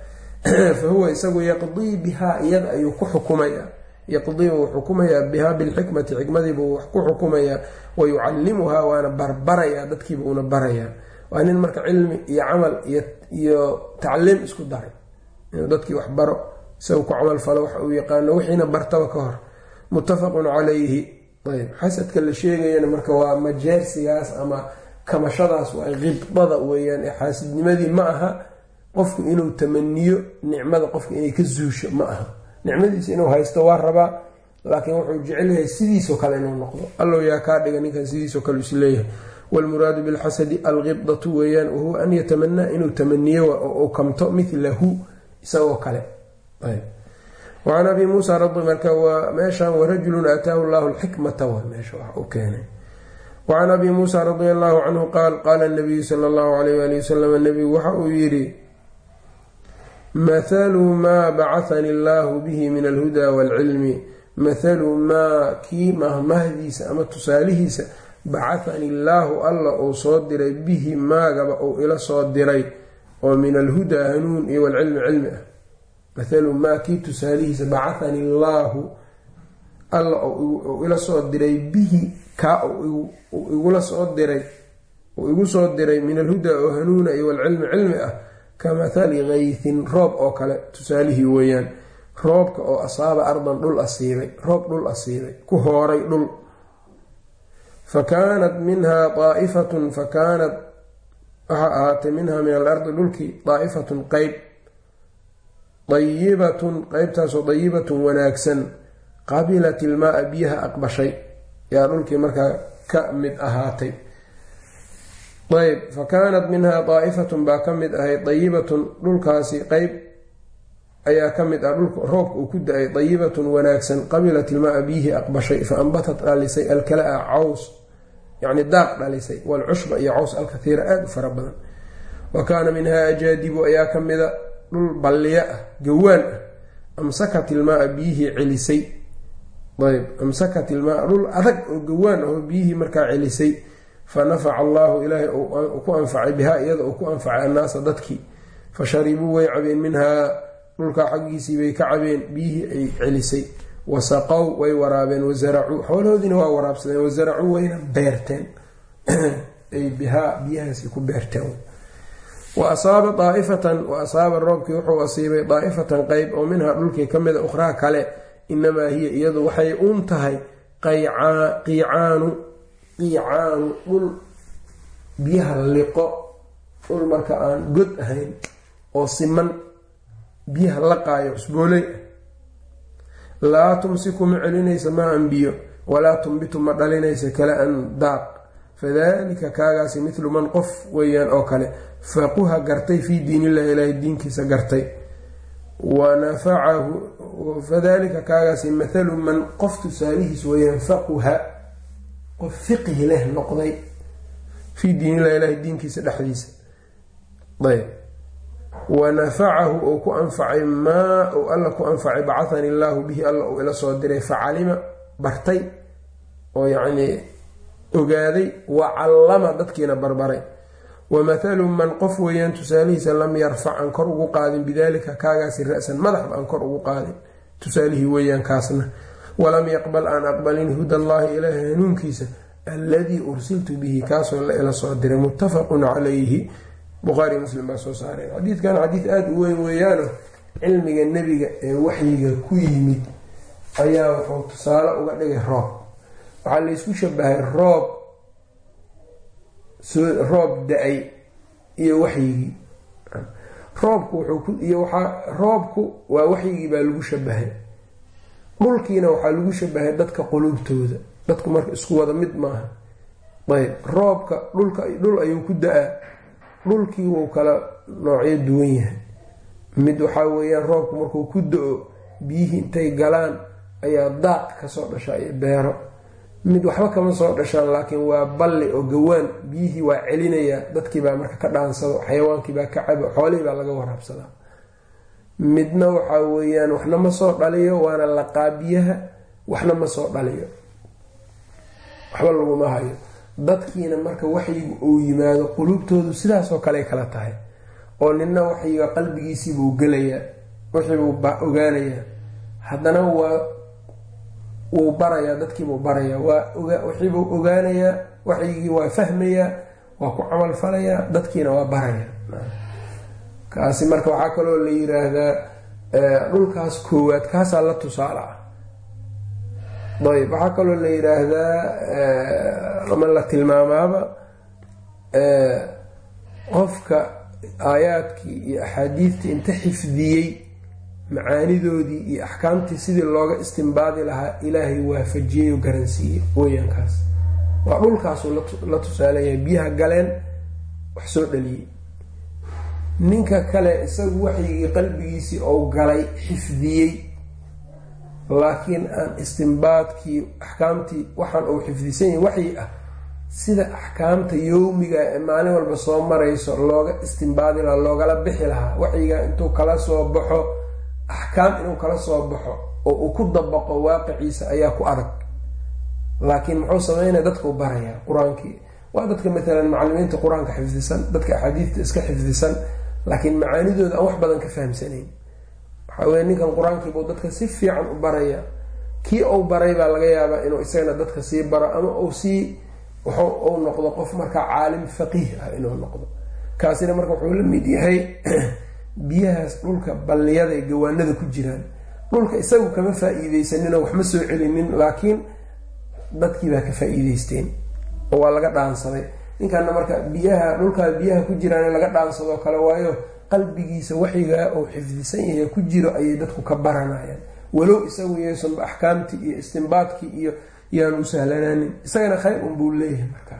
S1: <clears throat> fa isagu yaqdii bihaa iyada ayuu ku xukumayaa. Yaqdii wuu xukumayaa bihaa bilxikmati xikmadiibuu wax ku xukumayaa. Wa yucallimuhaa waana barbarayaa dadkiiba uuna barayaa. Waa nin marka cilmi iyo camal iyo tacliim isku daray inuu dadkii wax baro isaga ku camal falo wax uu yaqaano wixiina bartaba ka hor. Muttafaqun calayhi. Ayb xasadka la sheegayana marka waa majeersigaas ama kamashadaas waa qibdada weeyaan ee xaasidnimadii ma aha. Qofku inuu tamaniyo nicmada qofka inay ka zuusho ma aha. Nicmadiisa inuu haysto waa rabaa laakiin wuxuu jecel yahay sidiisoo kale inuu noqdo. Allow yaa kaa dhiga ninkan sidiisoo kale is leeyahay wlmuraadu bilxasadi alqibdatu weeyaan wahuwa an yatamanaa inuu tamaniyo u kamto milahu isagoo kale wacan abi muusa radi marka waa meeshan warajulun aataahu llahu lxikmata waa meesha wax u keenay wacan abi muusa radia allahu canhu qaal qaala nabiyu sala allahu alayh ali wasalam nabigu waxa uu yidhi mathalu maa bacahani allahu bihi min alhuda waalcilmi mathalu maa kii mahmahdiisa ama tusaalihiisa bacahani illaahu alla uu soo diray bihi maagaba uu ila soo diray oo min alhudaa hanuun iyo walcilmi cilmi ah mathalu maa kii tusaalihiisa bacahani illaahu alla uu ila soo diray bihi kaa igula soo diray uu igu soo diray min alhudaa oo hanuuna iyo walcilmi cilmi ah ka mathali kaythin roob oo kale tusaalihii weeyaan. Roobka oo asaaba ardan dhul asiibay roob dhul asiibay ku hooray dhul. Fa kaanat minhaa daa'ifatun fa kaanat waxaa ahaatay minhaa min alardi dhulkii daa'ifatun qeyb dayibatun qeybtaasoo dayibatun wanaagsan qabilat ilmaaa biyaha aqbashay yaa dhulkii markaa ka mid ahaatay ayb fa kaanat minhaa daa'ifatun baa ka mid ahayd dayibatun dhulkaasi qeyb ayaa ka mid ah dhulka roobka uu ku da'ay dayibatun wanaagsan qabilat ilmaaa biyihii aqbashay fa ambatat dhalisay alkala-a caws yacni daaq dhalisay walcushba iyo caws alkathiira aada u fara badan wa kaana minhaa ajaadibu ayaa ka mida dhul balliyo ah gawaan ah amsakat ilmaaa biyihii celisay. Ayb amsakat ilmaa dhul adag oo gawaan ahoo biyihii markaa celisay. Fa nafaca allaahu ilaahay ku anfacay bihaa iyada uu ku anfacay annaasa dadkii. Fa sharibuu way cabeen minhaa dhulkaa xaggiisii bay ka cabeen biyihii ay celisay. Wasaqow way waraabeen wasaracuu xoolahoodiina waa waraabsadeen wasaracuu wayna beerteen. <clears throat> Ay bihaa biyahaasi ku beerteen wa asaaba daaifatan wa asaaba roobkii wuxuu asiibay daa'ifatan qeyb oo minhaa dhulkii ka mida ukhraa kale. Inamaa hiya iyadu waxay uun tahay qiicaanu qiicaanu dhul biyaha liqo. Dhul marka aan god ahayn oo siman biyaha laqaayo cusbooley ah laa tumsiku ma celinaysa maa an biyo walaa tumbitu ma dhalinaysa kala-an daaq fadalika kaagaasi mithlu man qof weeyaan oo kale faquha gartay fii diin illahi ilaahay diinkiisa gartay. Wanafacahu fadalika kaagaasi mathalu man qof tusaalihiis weeyaan faquha qof fiqhi leh noqday fii diin illahi ilahay diinkiisa dhexdiisa. Ayb. Wanafacahu ou ku anfacay maa uu alla ku anfacay bacahani illaahu bihi alla uu ila soo diray facalima bartay oo yacnii ogaaday wa callama dadkiina barbaray. Wamathalu man qof weeyaan tusaalihiisa lam yarfac aan kor ugu qaadin bidalika kaagaasi ra-san madaxba aan kor ugu qaadin tusaalihii weeyaan kaasna. Walam yaqbal aan aqbalin huda allaahi ilaahi hanuunkiisa alladii ursiltu bihi kaasoo la ila soo diray muttafaqun calayhi. Bukhaari muslim baa soo saareen xadiidkan xadiid aada u weyn weeyaano cilmiga nebiga ee waxyiga ku yimid ayaa wuxuu tusaale uga dhigay roob waxaa laysku shabahay roob roob da'ay iyo waxyigii. Roobku wuxuuiyo waxaa roobku waa waxyigii baa lagu shabahay dhulkiina waxaa lagu shabahay dadka qulubtooda dadku marka isku wada mid maaha. Ayb roobka dhulka dhul ayuu ku da'aa. Dhulkii wuu kala noocyo duwan yahay. Mid waxaa weeyaan roobku markuu ku da'o biyihii intay galaan ayaa daaq ka soo dhashaa iyo beero mid waxba kama soo dhashaan laakiin waa balli oo gawaan. Biyihii waa celinayaa dadkiibaa marka ka dhaansado xayawaankiibaa ka cabo xoolihii baa laga waraabsadaa midna waxaa weeyaan waxna ma soo dhaliyo waana laqaa biyaha waxna ma soo dhaliyo. Waxba laguma hayo. Dadkiina marka waxyigu uu yimaado quluubtoodu sidaasoo kale kala tahay. Oo nina waxyiga qalbigiisiibuu gelayaa wixiibuu ogaanayaa. Haddana waa wuu barayaa dadkiibuu barayaa wixiibuu ogaanayaa waxyigii waa fahmayaa waa ku camal falayaa dadkiina waa barayaa kaasi marka waxaa kaloo la yiraahdaa dhulkaas koowaad kaasaa la tusaale ah ayb waxaa kaloo la yiraahdaa ama la tilmaamaaba qofka aayaadkii iyo axaadiidtii inta xifdiyey macaanidoodii iyo axkaamtii sidii looga istimbaadi lahaa ilaahay waafajiyey oo garansiiyey weyaankaas waa dhulkaasuu la tusaaleeyahay biyaha galeen wax soo dhaliyey ninka kale isagu waxyigii qalbigiisii ou galay xifdiyey. Laakiin aan istimbaadkii axkaamtii waxaan uu xifdisan yahay waxyi ah sida axkaamta yowmiga ee maalin walba soo marayso looga istimbaadi lahaa loogala bixi lahaa waxyiga intuu kala soo baxo axkaam inuu kala soo baxo oo uu ku dabaqo waaqiciisa ayaa ku adag laakiin muxuu sameynaya dadkau barayaa qur'aankii. Waa dadka maalan macalimiinta qur'aanka xifdisan dadka axaadiidta iska xifdisan laakiin macaanidooda aan wax badan ka fahamsanayn. Waxaa weye ninkan qur'aankiibuu dadka si fiican u baraya. Kii uu baray baa laga yaabaa inuu isagana dadka sii baro ama uu sii uu noqdo qof markaa caalim faqiih ah inuu noqdo. Kaasina marka wuxuu la mid yahay <clears throat> biyahaas dhulka balliyaday gawaanada ku jiraan. Dhulka isagu kama faa-iideysaninoo waxma soo celinin laakiin dadkiibaa ka faa-iideysteen oo waa laga dhaansaday. Ninkana marka biyaha dhulkaa biyaha ku jiraan laga dhaansadoo kale waayo qalbigiisa waxyigaa uu xifdisan yahay ku jiro ayay dadku ka baranayaan. Walow isagu yaysanba axkaamtii iyo istimbaadkii iyo yaanu sahlanaanin isagana khayr unbuu leeyahay marka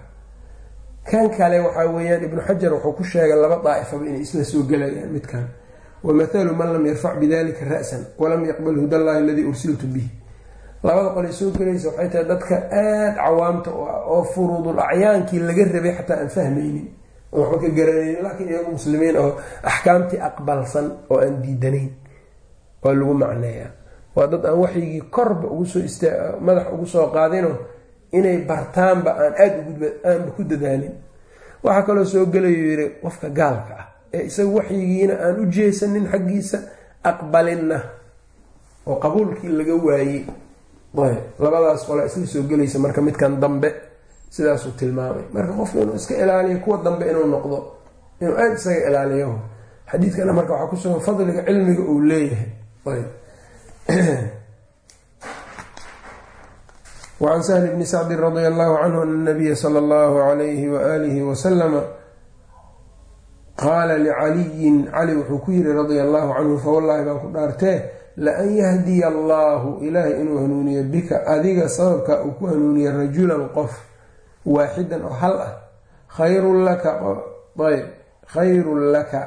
S1: kan kale waxaa weeyaan ibnu xajar wuxuu ku sheegay laba daa'ifaba inay isla soo gelayaan midkan. Wamathalu man lam yarfac bidalika ra'san walam yaqbal hudallahi aladii ursiltu bih labada qolay soo gelaysa waxay tahay dadka aada cawaamta oo furuudul acyaankii laga rabay xataa aan fahmaynin. Oo waxba ka garanaynin laakiin iyagu muslimiin oo axkaamtii aqbalsan oo aan diidanayn. Waa lagu macneeyaa. Waa dad aan waxyigii korba ugusoo madax ugu soo qaadino inay bartaanba aan aada aanba ku dadaalin. Waxaa kaloo soo gelayu yiri qofka gaalka ah ee isaga waxyigiina aan u jeesanin xaggiisa aqbalinna. Oo qabuulkii laga waayey. Labadaas qola isla soo gelaysa marka midkan dambe sidaasuu tilmaamay. Marka qofku inuu iska ilaaliyo kuwa dambe inuu noqdo inuu aada isaga ilaaliyo xadiidkana marka waxaa kusugan fadliga cilmiga uu leeyahay <clears throat> wacan sahli bni sacdin radia allahu canhu ana nabiya sala allahu alayhi waalihi wasalama qaala licaliyin cali wuxuu ku yiri radia allahu canhu fawallaahi baan ku dhaartee laan yahdiya allaahu ilaahay inuu hanuuniyo bika adiga sababka uu ku hanuuniya rajulan qof waaxidan oo hal ah khayrun laka ayb khayrun laka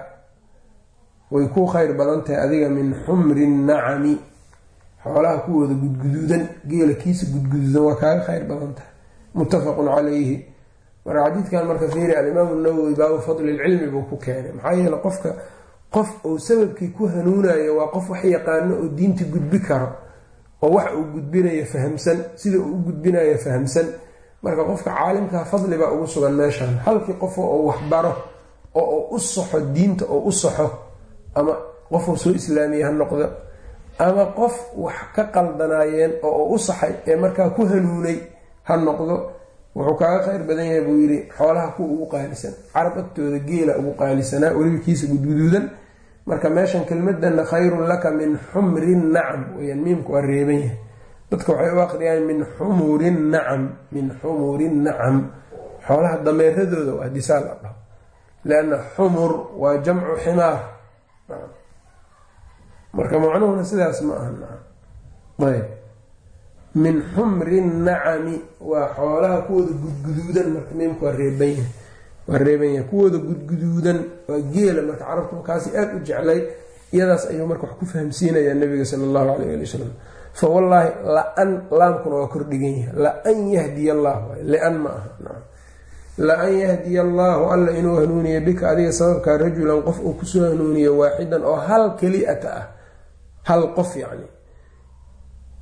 S1: way ku khayr badan adiga min xumri nnacami xoolaha kuwooda gudguduudan geela kiisa gudguduudan waa kaaga khayr badan tahay muttafaqun calayhi marka xadiidkan marka fiiri alimaamu nawowi baabu fadli lcilmi buu ku keenay. Maxaa yeele qofka qof uu sababkii ku hanuunayo waa qof wax yaqaano oo diinta gudbi karo oo wax uu gudbinayo fahamsan sida uu u gudbinayo fahamsan. Marka qofka caalimkaa fadli baa ugu sugan meeshan halkii qofo oo waxbaro oo uu u saxo diinta oo u saxo ama qofuu soo islaamiyey ha noqdo ama qof wax ka qaldanaayeen oo u saxay ee markaa ku hanuunay ha noqdo wuxuu kaaga khayr badan yahay buu yidhi xoolaha kuwa ugu qaalisan carab agtooda geela ugu qaalisanaa weliba kiisa gudguduudan. Marka meeshan kelmadana khayrun laka min xumri nacam weyaan miimku waa reeban yahay. Dadka waxay u aqriyaan min xumuri nacam min xumuri nacam. Xoolaha dameeradooda waa disaa la dhaho. Lianna xumur waa jamcu ximaar marka macnuhuna sidaas ma aha. Ayb. Min xumri nacami waa xoolaha kuwooda gudguduudan marka miimku waa reeban waa reeban yahay kuwooda gudguduudan waa geela marka carabtu markaasi aada u jeclay iyadaas ayuu marka wax ku fahamsiinayaa nabiga sala allahu alayh ali wasalam fa wallaahi la-an laamkuna waa kordhigan yahay. La-an yahdiya allah lian ma aha. La-an yahdiya allaahu alla inuu hanuuniyo bika adiga sababkaa rajulan qof uu ku soo hanuuniyo waaxidan oo hal keli-ata ah hal qof yacni.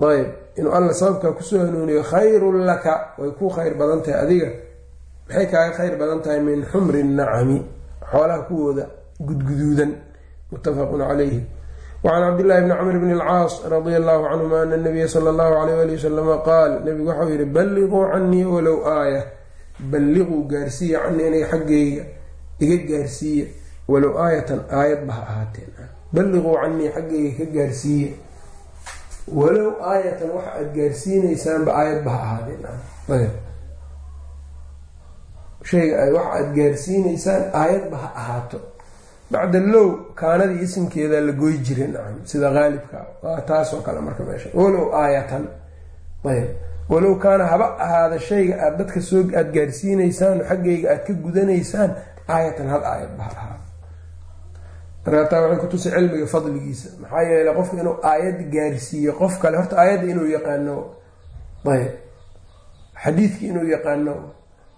S1: Ayb inuu alla sababkaa ku soo hanuuniyo khayrun laka way ku khayr badan tahay adiga. Maxay kaaga khayr badan tahay min xumri nacami xoolaha kuwooda gudguduudan muttafaqun calayhi. Wacan cabdillahi bni camr bni alcaas radia allahu canhuma ana nabiya sala allahu alayh ali wasalama qaal nabigu waxau yihi balliquu canii walow aaya balliquu gaarsiiya canii aniga xaggayga iga gaarsiiya walow aayatan aayadba ha ahaateen balliquu canii xaggayga ka gaarsiiya walow aayatan waxa aada gaarsiinaysaanba aayadba ha ahaadeen. Shayga waxa aada gaarsiinaysaan aayadba ha ahaato. Bacda low kaanadii isimkeeda la goy jiray nacam sida qaalibka. Taasoo kale marka meesha. Walow aayatan. Ayb walow kaana haba ahaada shayga aada dadka soo aada gaarsiinaysaan xaggayga aada ka gudanaysaan aayatan hal aayadba ha ahaado markaataa waxay kutusay cilmiga fadligiisa. Maxaa yeeley qofka inuu aayad gaarsiiyo qof kale horta aayadda inuu yaqaano ayb xadiidki inuu yaqaano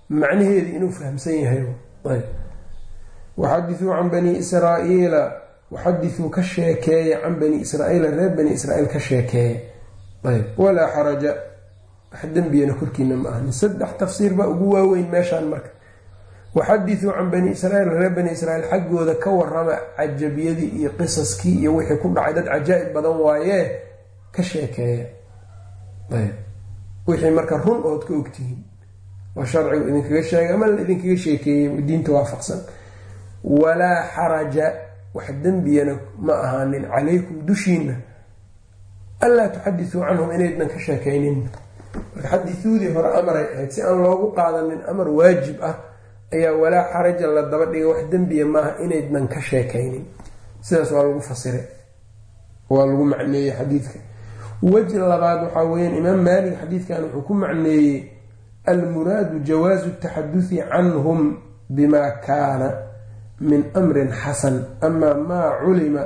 S1: macnaheedii inuu fahamsan yahay ayb waxadithuu can bani israa'iila waxadithuu ka sheekeeya can bani israa'iila reer bani israa'iil ka sheekeeya ayb walaa xaraja wax dembiyana korkiina ma ahnin saddex tafsiir baa ugu waaweyn meeshaan marka waxadithuu can bani israiil reer bani israiil xaggooda ka warama cajabiyadii iyo qisaskii iyo wixii ku dhacay dad cajaa'ib badan waayee ka sheekeeya ayb wixii marka run ood ka ogtihiin oo sharcigu idinkaga sheegay ama la idinkaga diinta waafaqsan walaa xaraja wax dembiyana ma ahaanin calaykum dushiina anlaa tuxadithuu canhum inaydnan ka sheekaynin marka xadithuudii hore amaray ahayd si aan loogu qaadanin amar waajib ah ayaa walaa xaraja la daba dhiga wax dembiya maaha inaydnan ka sheekaynin. Sidaas waa lagu fasire. Waa lagu macneeyey xadiidka. Weji labaad waxaa weyaan imaam maalik xadiidkan wuxuu ku macneeyey almuraadu jawaazu taxaduthi canhum bima kaana min amrin xasan amaa maa culima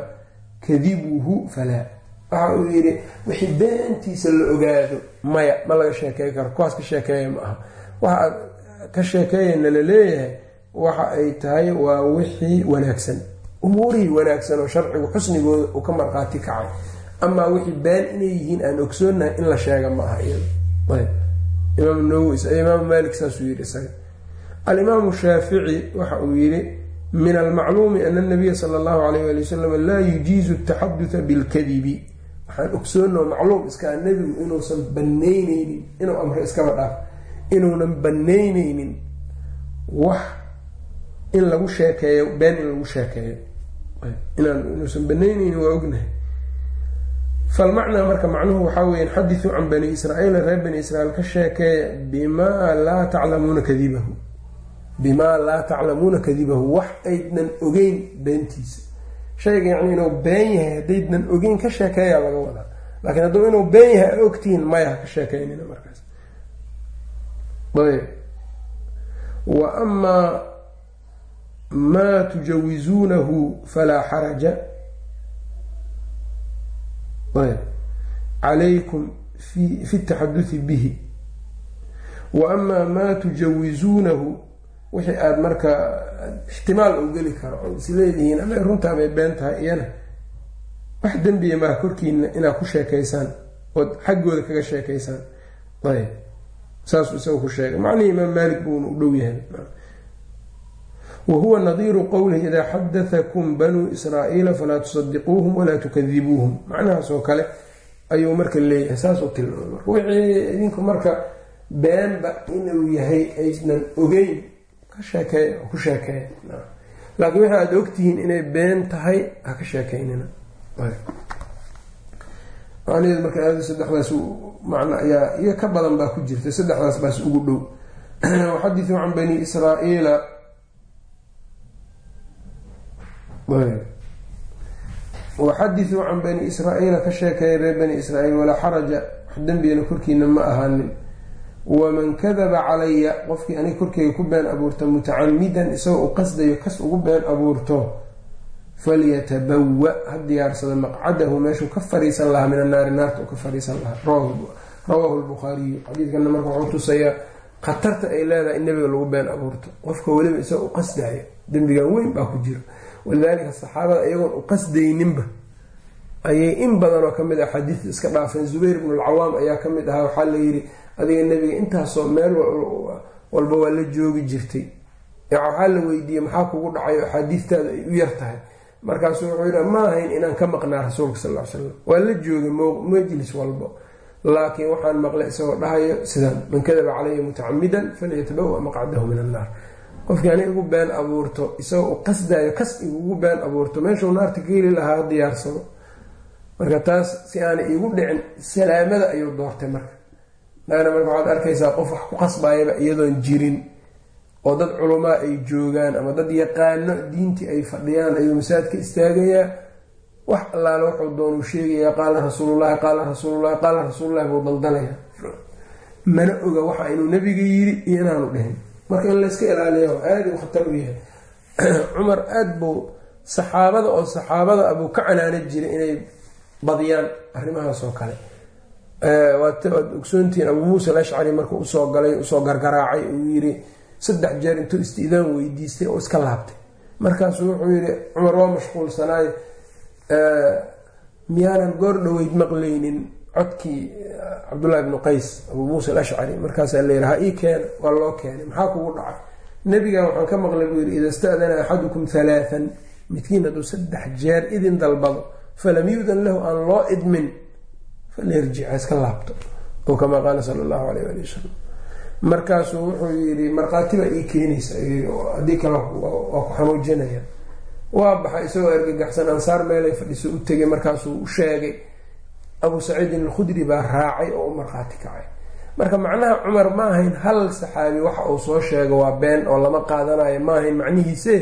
S1: kadibuhu falaa. Waxa uu yidhi wixii beentiisa la ogaado maya ma laga sheekey karo kuwaas ka sheekeeya ma aha ka sheekeeyana la leeyahay waxa ay tahay waa wixii wanaagsan. Umuurihii wanaagsan oo sharcigu xusnigooda uu ka marqaati kacay. Amaa wixii been inay yihiin aan ogsoonahay in la sheega ma aha imaamu maalik saasuu yidhi isaga. Alimaamu shaafici waxa uu yidhi min almacluumi ana anabiya sala allahu alayh ali wasalam laa yujiizu ataxaduta bilkadibi. Waxaan ogsoonao macluum iskaa nebigu inuusan banayneynin inuu amro iskaba dhaaf inuunan banayneynin wax in lagu sheekeeyo been in lagu sheekeeyo. Inuusan banayneynin waa ognahay. Falmacnaa marka macnuhu waxaa weya xadithuu can bani israaiila reer bani israiil ka sheekeeya bimaa laa taclamuuna kadibahu bimaa laa taclamuuna kadibahu wax aydnan ogeyn beentiisa. Shayga yacni inuu been yahay haddaydnan ogeyn ka sheekeeyaa laga wadaa. Laakiin hadduu inuu been yahay a ogtihiin maya ha ka sheekeynina markaas ayb wa amaa maa tujawizuunahu falaa xaraja ayb calaykum fi taxaduthi bihi. Wa amaa maa tujawizuunahu wixii aada marka ixtimaal u geli karo oo isleedihiin ama runtaa bay been tahay iyana wax dembiya maa korkiina inaad ku sheekaysaan ood xaggooda kaga sheekaysaan. Ayb saasuu isaga sheegay macnihii imaam maalik buuna u dhow yahay. Wa nadiiru qowlihi idaa xadatakum banuu israa'iila falaa tusadiquuhum walaa tukadibuuhum macnahaas oo kale ayuu marka leeyahay saasuu tilmaamay wixii idinku marka beenba inuu yahay aysnan ogeyn ka sheekeey ku sheekeeya laakiin waxa aada ogtihiin inay been tahay ha ka sheekeynina macnaheedu marka aada saddexdaas macno ayaa iyo ka badan baa ku jirta. Saddexdaas baas ugu dhow. <clears throat> Waxadithuu can bani israa'iila. Waxadithuu can bani israa'iila ka sheekeeya reer bani israa'iil walaa xaraja wax dembigana korkiina ma ahaanin. Waman kadaba calaya qofkii aniga korkeyga ku been abuurta mutacamidan isagoo u qasdayo kas ugu been abuurto falyatabawa ha diyaarsado maqcadahu meeshuu ka fariisan lahaa min annaari naarta uu ka fariisan lahaa. Rawaahu lbukhaariyu xadiidkana marka wuxuu tusayaa khatarta ay leedahay in nebiga lagu been abuurto. Qofka weliba isagoo u qasdayo dembigan weyn baa ku jira. Walidaalika saxaabada iyagoon u qasdayninba ayay in badan oo ka mid ah xadiidta iska dhaafeen. Zubayr bnu lcawaam ayaa ka mid ahaa waxaa la yidhi adiga nebiga intaasoo meel walba waa la joogi jirtay. Waxaa la weydiiyey maxaa kugu dhacayo axaadiistaada ay u yar tahay markaasuu wuxuu yidhi ma ahayn inaan ka maqnaa rasuulka sal ly slam waa la joogay majlis walbo. Laakiin waxaan maqlay isagoo dhahayo sidaan man kadaba calaya mutacamidan falyatabawa maqcadahu min annaar. Qofkii ani igu been abuurto isagoo u qasdayo kas igugu been abuurto meeshuu naarta ka lahaa diyaarsado. Marka taas si aanay iigu dhicin salaamada ayuu doortay marka. Naana marka waxaad arkaysaa qof wax ku qasbayaba iyadoon jirin oo dad culamaa ay joogaan ama dad yaqaano diintii ay fadhiyaan ayuu masaajidka istaagayaa wax allaale wuxuu doonuu sheegayaa qaala rasuulullahi qaala rasuulullahi qaala rasuulullahi buu daldalaya. Mana oga waxa inuu nabiga yiri iyo inaanu dhihin. Marka in layska ilaaliya aada u khatar u yahay. <clears throat> Cumar aada buu saxaabada oo saxaabada abuu ka canaana jiray inay badiyaan arrimahaas oo kale. Waad ogsoontihiin abuu muusa alashcari markuu u soo galay u soo gargaraacay uu yiri saddex jeer intuu istiidaan weydiistay oo iska laabtay. Markaasuu wuxuu yidhi cumar waa mashquulsanaay. Miyaanan goor dhoweyd maqlaynin codkii cabdullahi bnu qays abuu muusa alashcari markaasaa layidhi ha ii keena waa loo keenay. Maxaa kugu dhacay? Nebigan waxaan ka maqlay buu yidhi ida sta'dana axadukum halaathan midkiin hadduu saddex jeer idin dalbado falam yu'dan lahu aan loo idmin falyarjic ha iska laabto. Oo kamaa qaala sala allahu alayh ali wasalam markaasuu wuxuu yidhi markhaatiba ii keenaysa haddii kale waa ku xanuujinaya. Waa baxay isagoo argagaxsan ansaar meelay fadhiso u tegay markaasuu u sheegay. Abuu saciidin alkhudri baa raacay oo u markhaati kacay. Marka macnaha cumar ma ahayn hal saxaabi waxa uu soo sheego waa been oo lama qaadanayo ma ahayn macnihiise?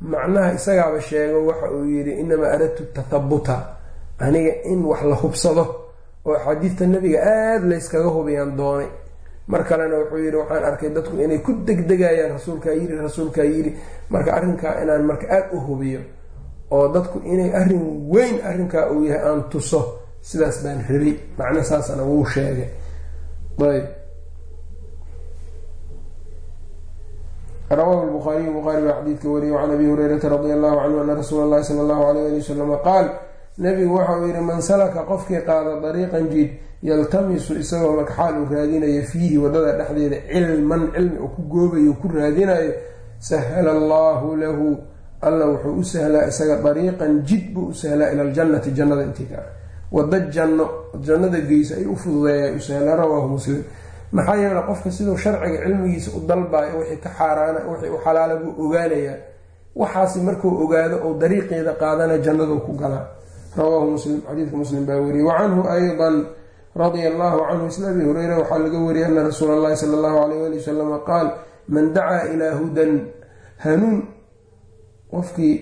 S1: Macnaha isagaaba sheego waxa uu yidhi inamaa aradtu tathabuta aniga in wax la hubsado. Oo axaadiista nabiga aada layskaga hubiyaan doonay mar kalena wuxuu yidhi waxaan arkay dadku inay ku degdegayaan rasuulkaa yiri rasuulkaa yiri marka arrinkaa inaan marka aada u hubiyo oo dadku inay arrin weyn arrinkaa uu yahay aan tuso sidaas baan rabay. Macno saasana wuu sheegay. Ayb. Rawaahu lbukhaariyu bukhaari baa xadiidka wariyay can abi hurayrata radi allahu canhu ana rasuula allahi sala allahu alayh ali wasalama qaal nabigu waxa uu yihi man salaka qofkii qaada dariiqan jiid yaltamisu isagoo magxaal uu raadinayo fiihi waddada dhexdeeda cilman cilmi uu ku goobayo ku raadinayo sahala allahu lahu. Alla wuxuu u sahlaa isaga dariiqan jid buu u sahlaa ila aljannati jannada intii ka wada janno jannada geysa ay u fududeeya u sahlaa rawaahu muslim. Maxaa yeele qofka siduu sharciga cilmigiisa u dalbayo wixii ka xaaraana wixii u xalaala buu ogaanayaa waxaasi markuu ogaado oo dariiqeeda qaadana jannaduu ku galaa rawaahu muslim xadiidka muslim baa wariyey. Wa canhu aydan radia allahu canhu isla abi hureyra waxaa laga wariyay ana rasuula allahi sala allahu alayh ali wasalama qaal man dacaa ilaa hudan hanuun qofkii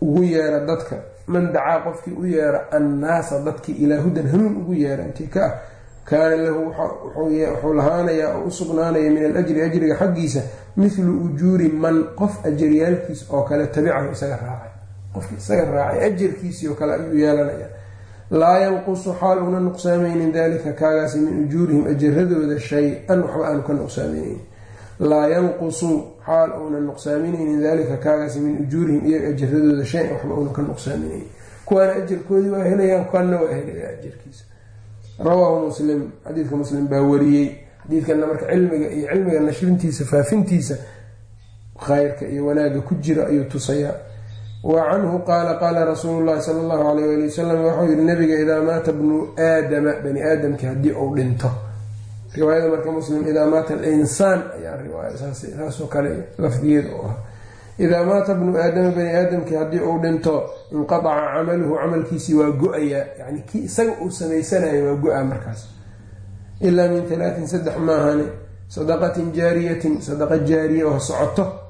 S1: ugu yeera dadka. Man dacaa qofkii u yeera annaasa dadkii ilaa hudan hanuun ugu yeera intii ka ah kaana lahu wuxuu lahaanayaa oo u sugnaanaya min alajri ajriga xaggiisa mithlu ujuuri man qof ajaryaalkiis oo kale tabicahu isaga raacay qofki isaga raacay ajarkiisii oo kale ayuu yeelanaya. Laa yanqusu xaal una nuqsaamaynin dalika kaagaasi min ujuurihim ajaradooda shay-an waxba aanu ka nuqsaaminaynin laa yanqusu xaal uuna nuqsaaminaynin dalika kaagaasi min ujuurihim iyaga ajaradooda shay-an waxba uuna ka nuqsaaminaynin kuwaana ajarkoodii waa helayaan kuwaana waa helaya ajarkiisa rawaahu muslim xadiidka muslim baa wariyey. Xadiidkana marka cilmiga iyo cilmiga nashrintiisa faafintiisa khayrka iyo wanaagga ku jira ayuu tusayaa wa canhu qaala qaala rasuulu llahi sala allahu alayh ali wasalam waxau yihi nabiga idaa maata bnu aadama bani aadamki haddii uu dhinto. Riwaayada marka muslim idaa maata alinsaan ayaa riwaaya kale lafdigeeda u ah idaa maata bnu aadama bani aadamkii haddii uu dhinto inqadaca camaluhu camalkiisii waa go'ayaa yani kii isaga uu samaysanayo waa go-a markaas. Ilaa min talaatin saddex maahane sadaqatin jaariyatin sadaqa jaariya oo socoto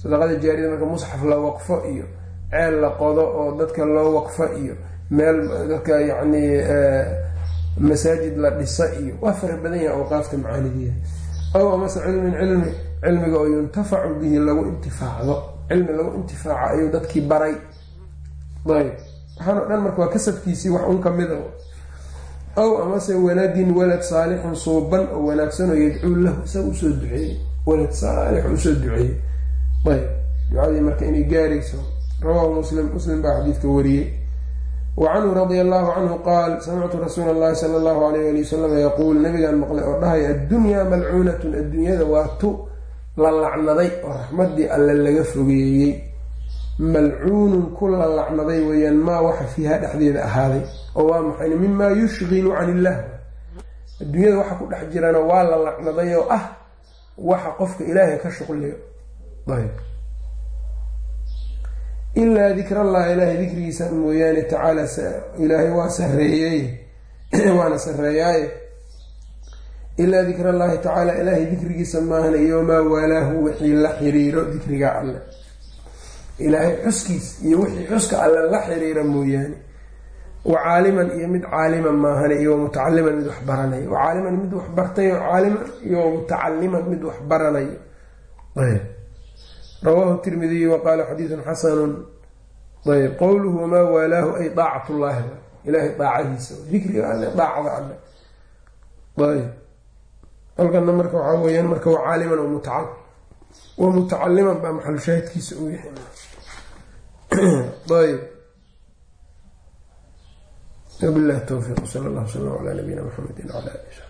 S1: sadaqada jaariyada marka musxaf la waqfo iyo ceel la qodo oo dadka loo waqfo iyo meel dadka yacni masaajid la dhisa iyo waa fara badan yaha awqaafta macaanidiya ow amase cilmin cilmi cilmiga oo yuntafacu bihi lagu intifaacdo cilmi lagu intifaaco ayuu dadkii baray. Ayb. Waxaan dhan marka waa kasabkiisii wax un ka mid a ow amase waladin walad saalixun suuban oo wanaagsanoo yadcuu lahu isaga u soo duceeyey. Walad saalix u soo duceeyey ayb. Ducadii marka inay gaarayso. Rawaahu muslim. Muslim baa xadiidka wariyey. Wa canhu radia allahu canhu qaal samictu rasuula allahi sala allahu alayh ali wasalam yaquul. Nabigaan maqlay oo dhahay addunyaa malcuunatun adduunyada waa tu la lacnaday oo raxmadii alle laga fogeeyey. Malcuunun ku la lacnaday weeyaan maa waxa fiiha dhexdeeda ahaaday oo waa maxay? Mimaa yushqilu can illah. Adduunyada waxa ku dhex jirana waa la lacnaday oo ah waxa qofka ilaahay ka shuqliyo ayb. Ilaa dikrallahi ilaahay dikrigiisa mooyaane tacaala ilaahay waa sareeyey <clears throat> waana sareeyaaye ilaa dikrallaahi tacaala ilaahay dikrigiisa maahna iyo maa waalaahu wixii la xiriiro dikriga alle. Ilaahay xuskiis iyo wixii xuska alle la xiriira mooyaane. Wa caaliman iyo mid caaliman maahane iyo mutacaliman mid wax baranayo. Wa caaliman mid wax bartayo caaliman iyo mutacaliman mid wax baranayo rawaahu tirmidiy wa qaala xadiidun xasanun ayb qowluhu wamaa waalaahu ay daacat llahi ilaahay daacadiisa dikriga alle daacada alle ayb halkana marka waxaa weyaan marka waa caaliman wa mutacaliman baa maxalu shaahidkiisa uu yahay. Ayb wabilahi towfiiq sal allah sala ala nabiyina mxamedi wala ali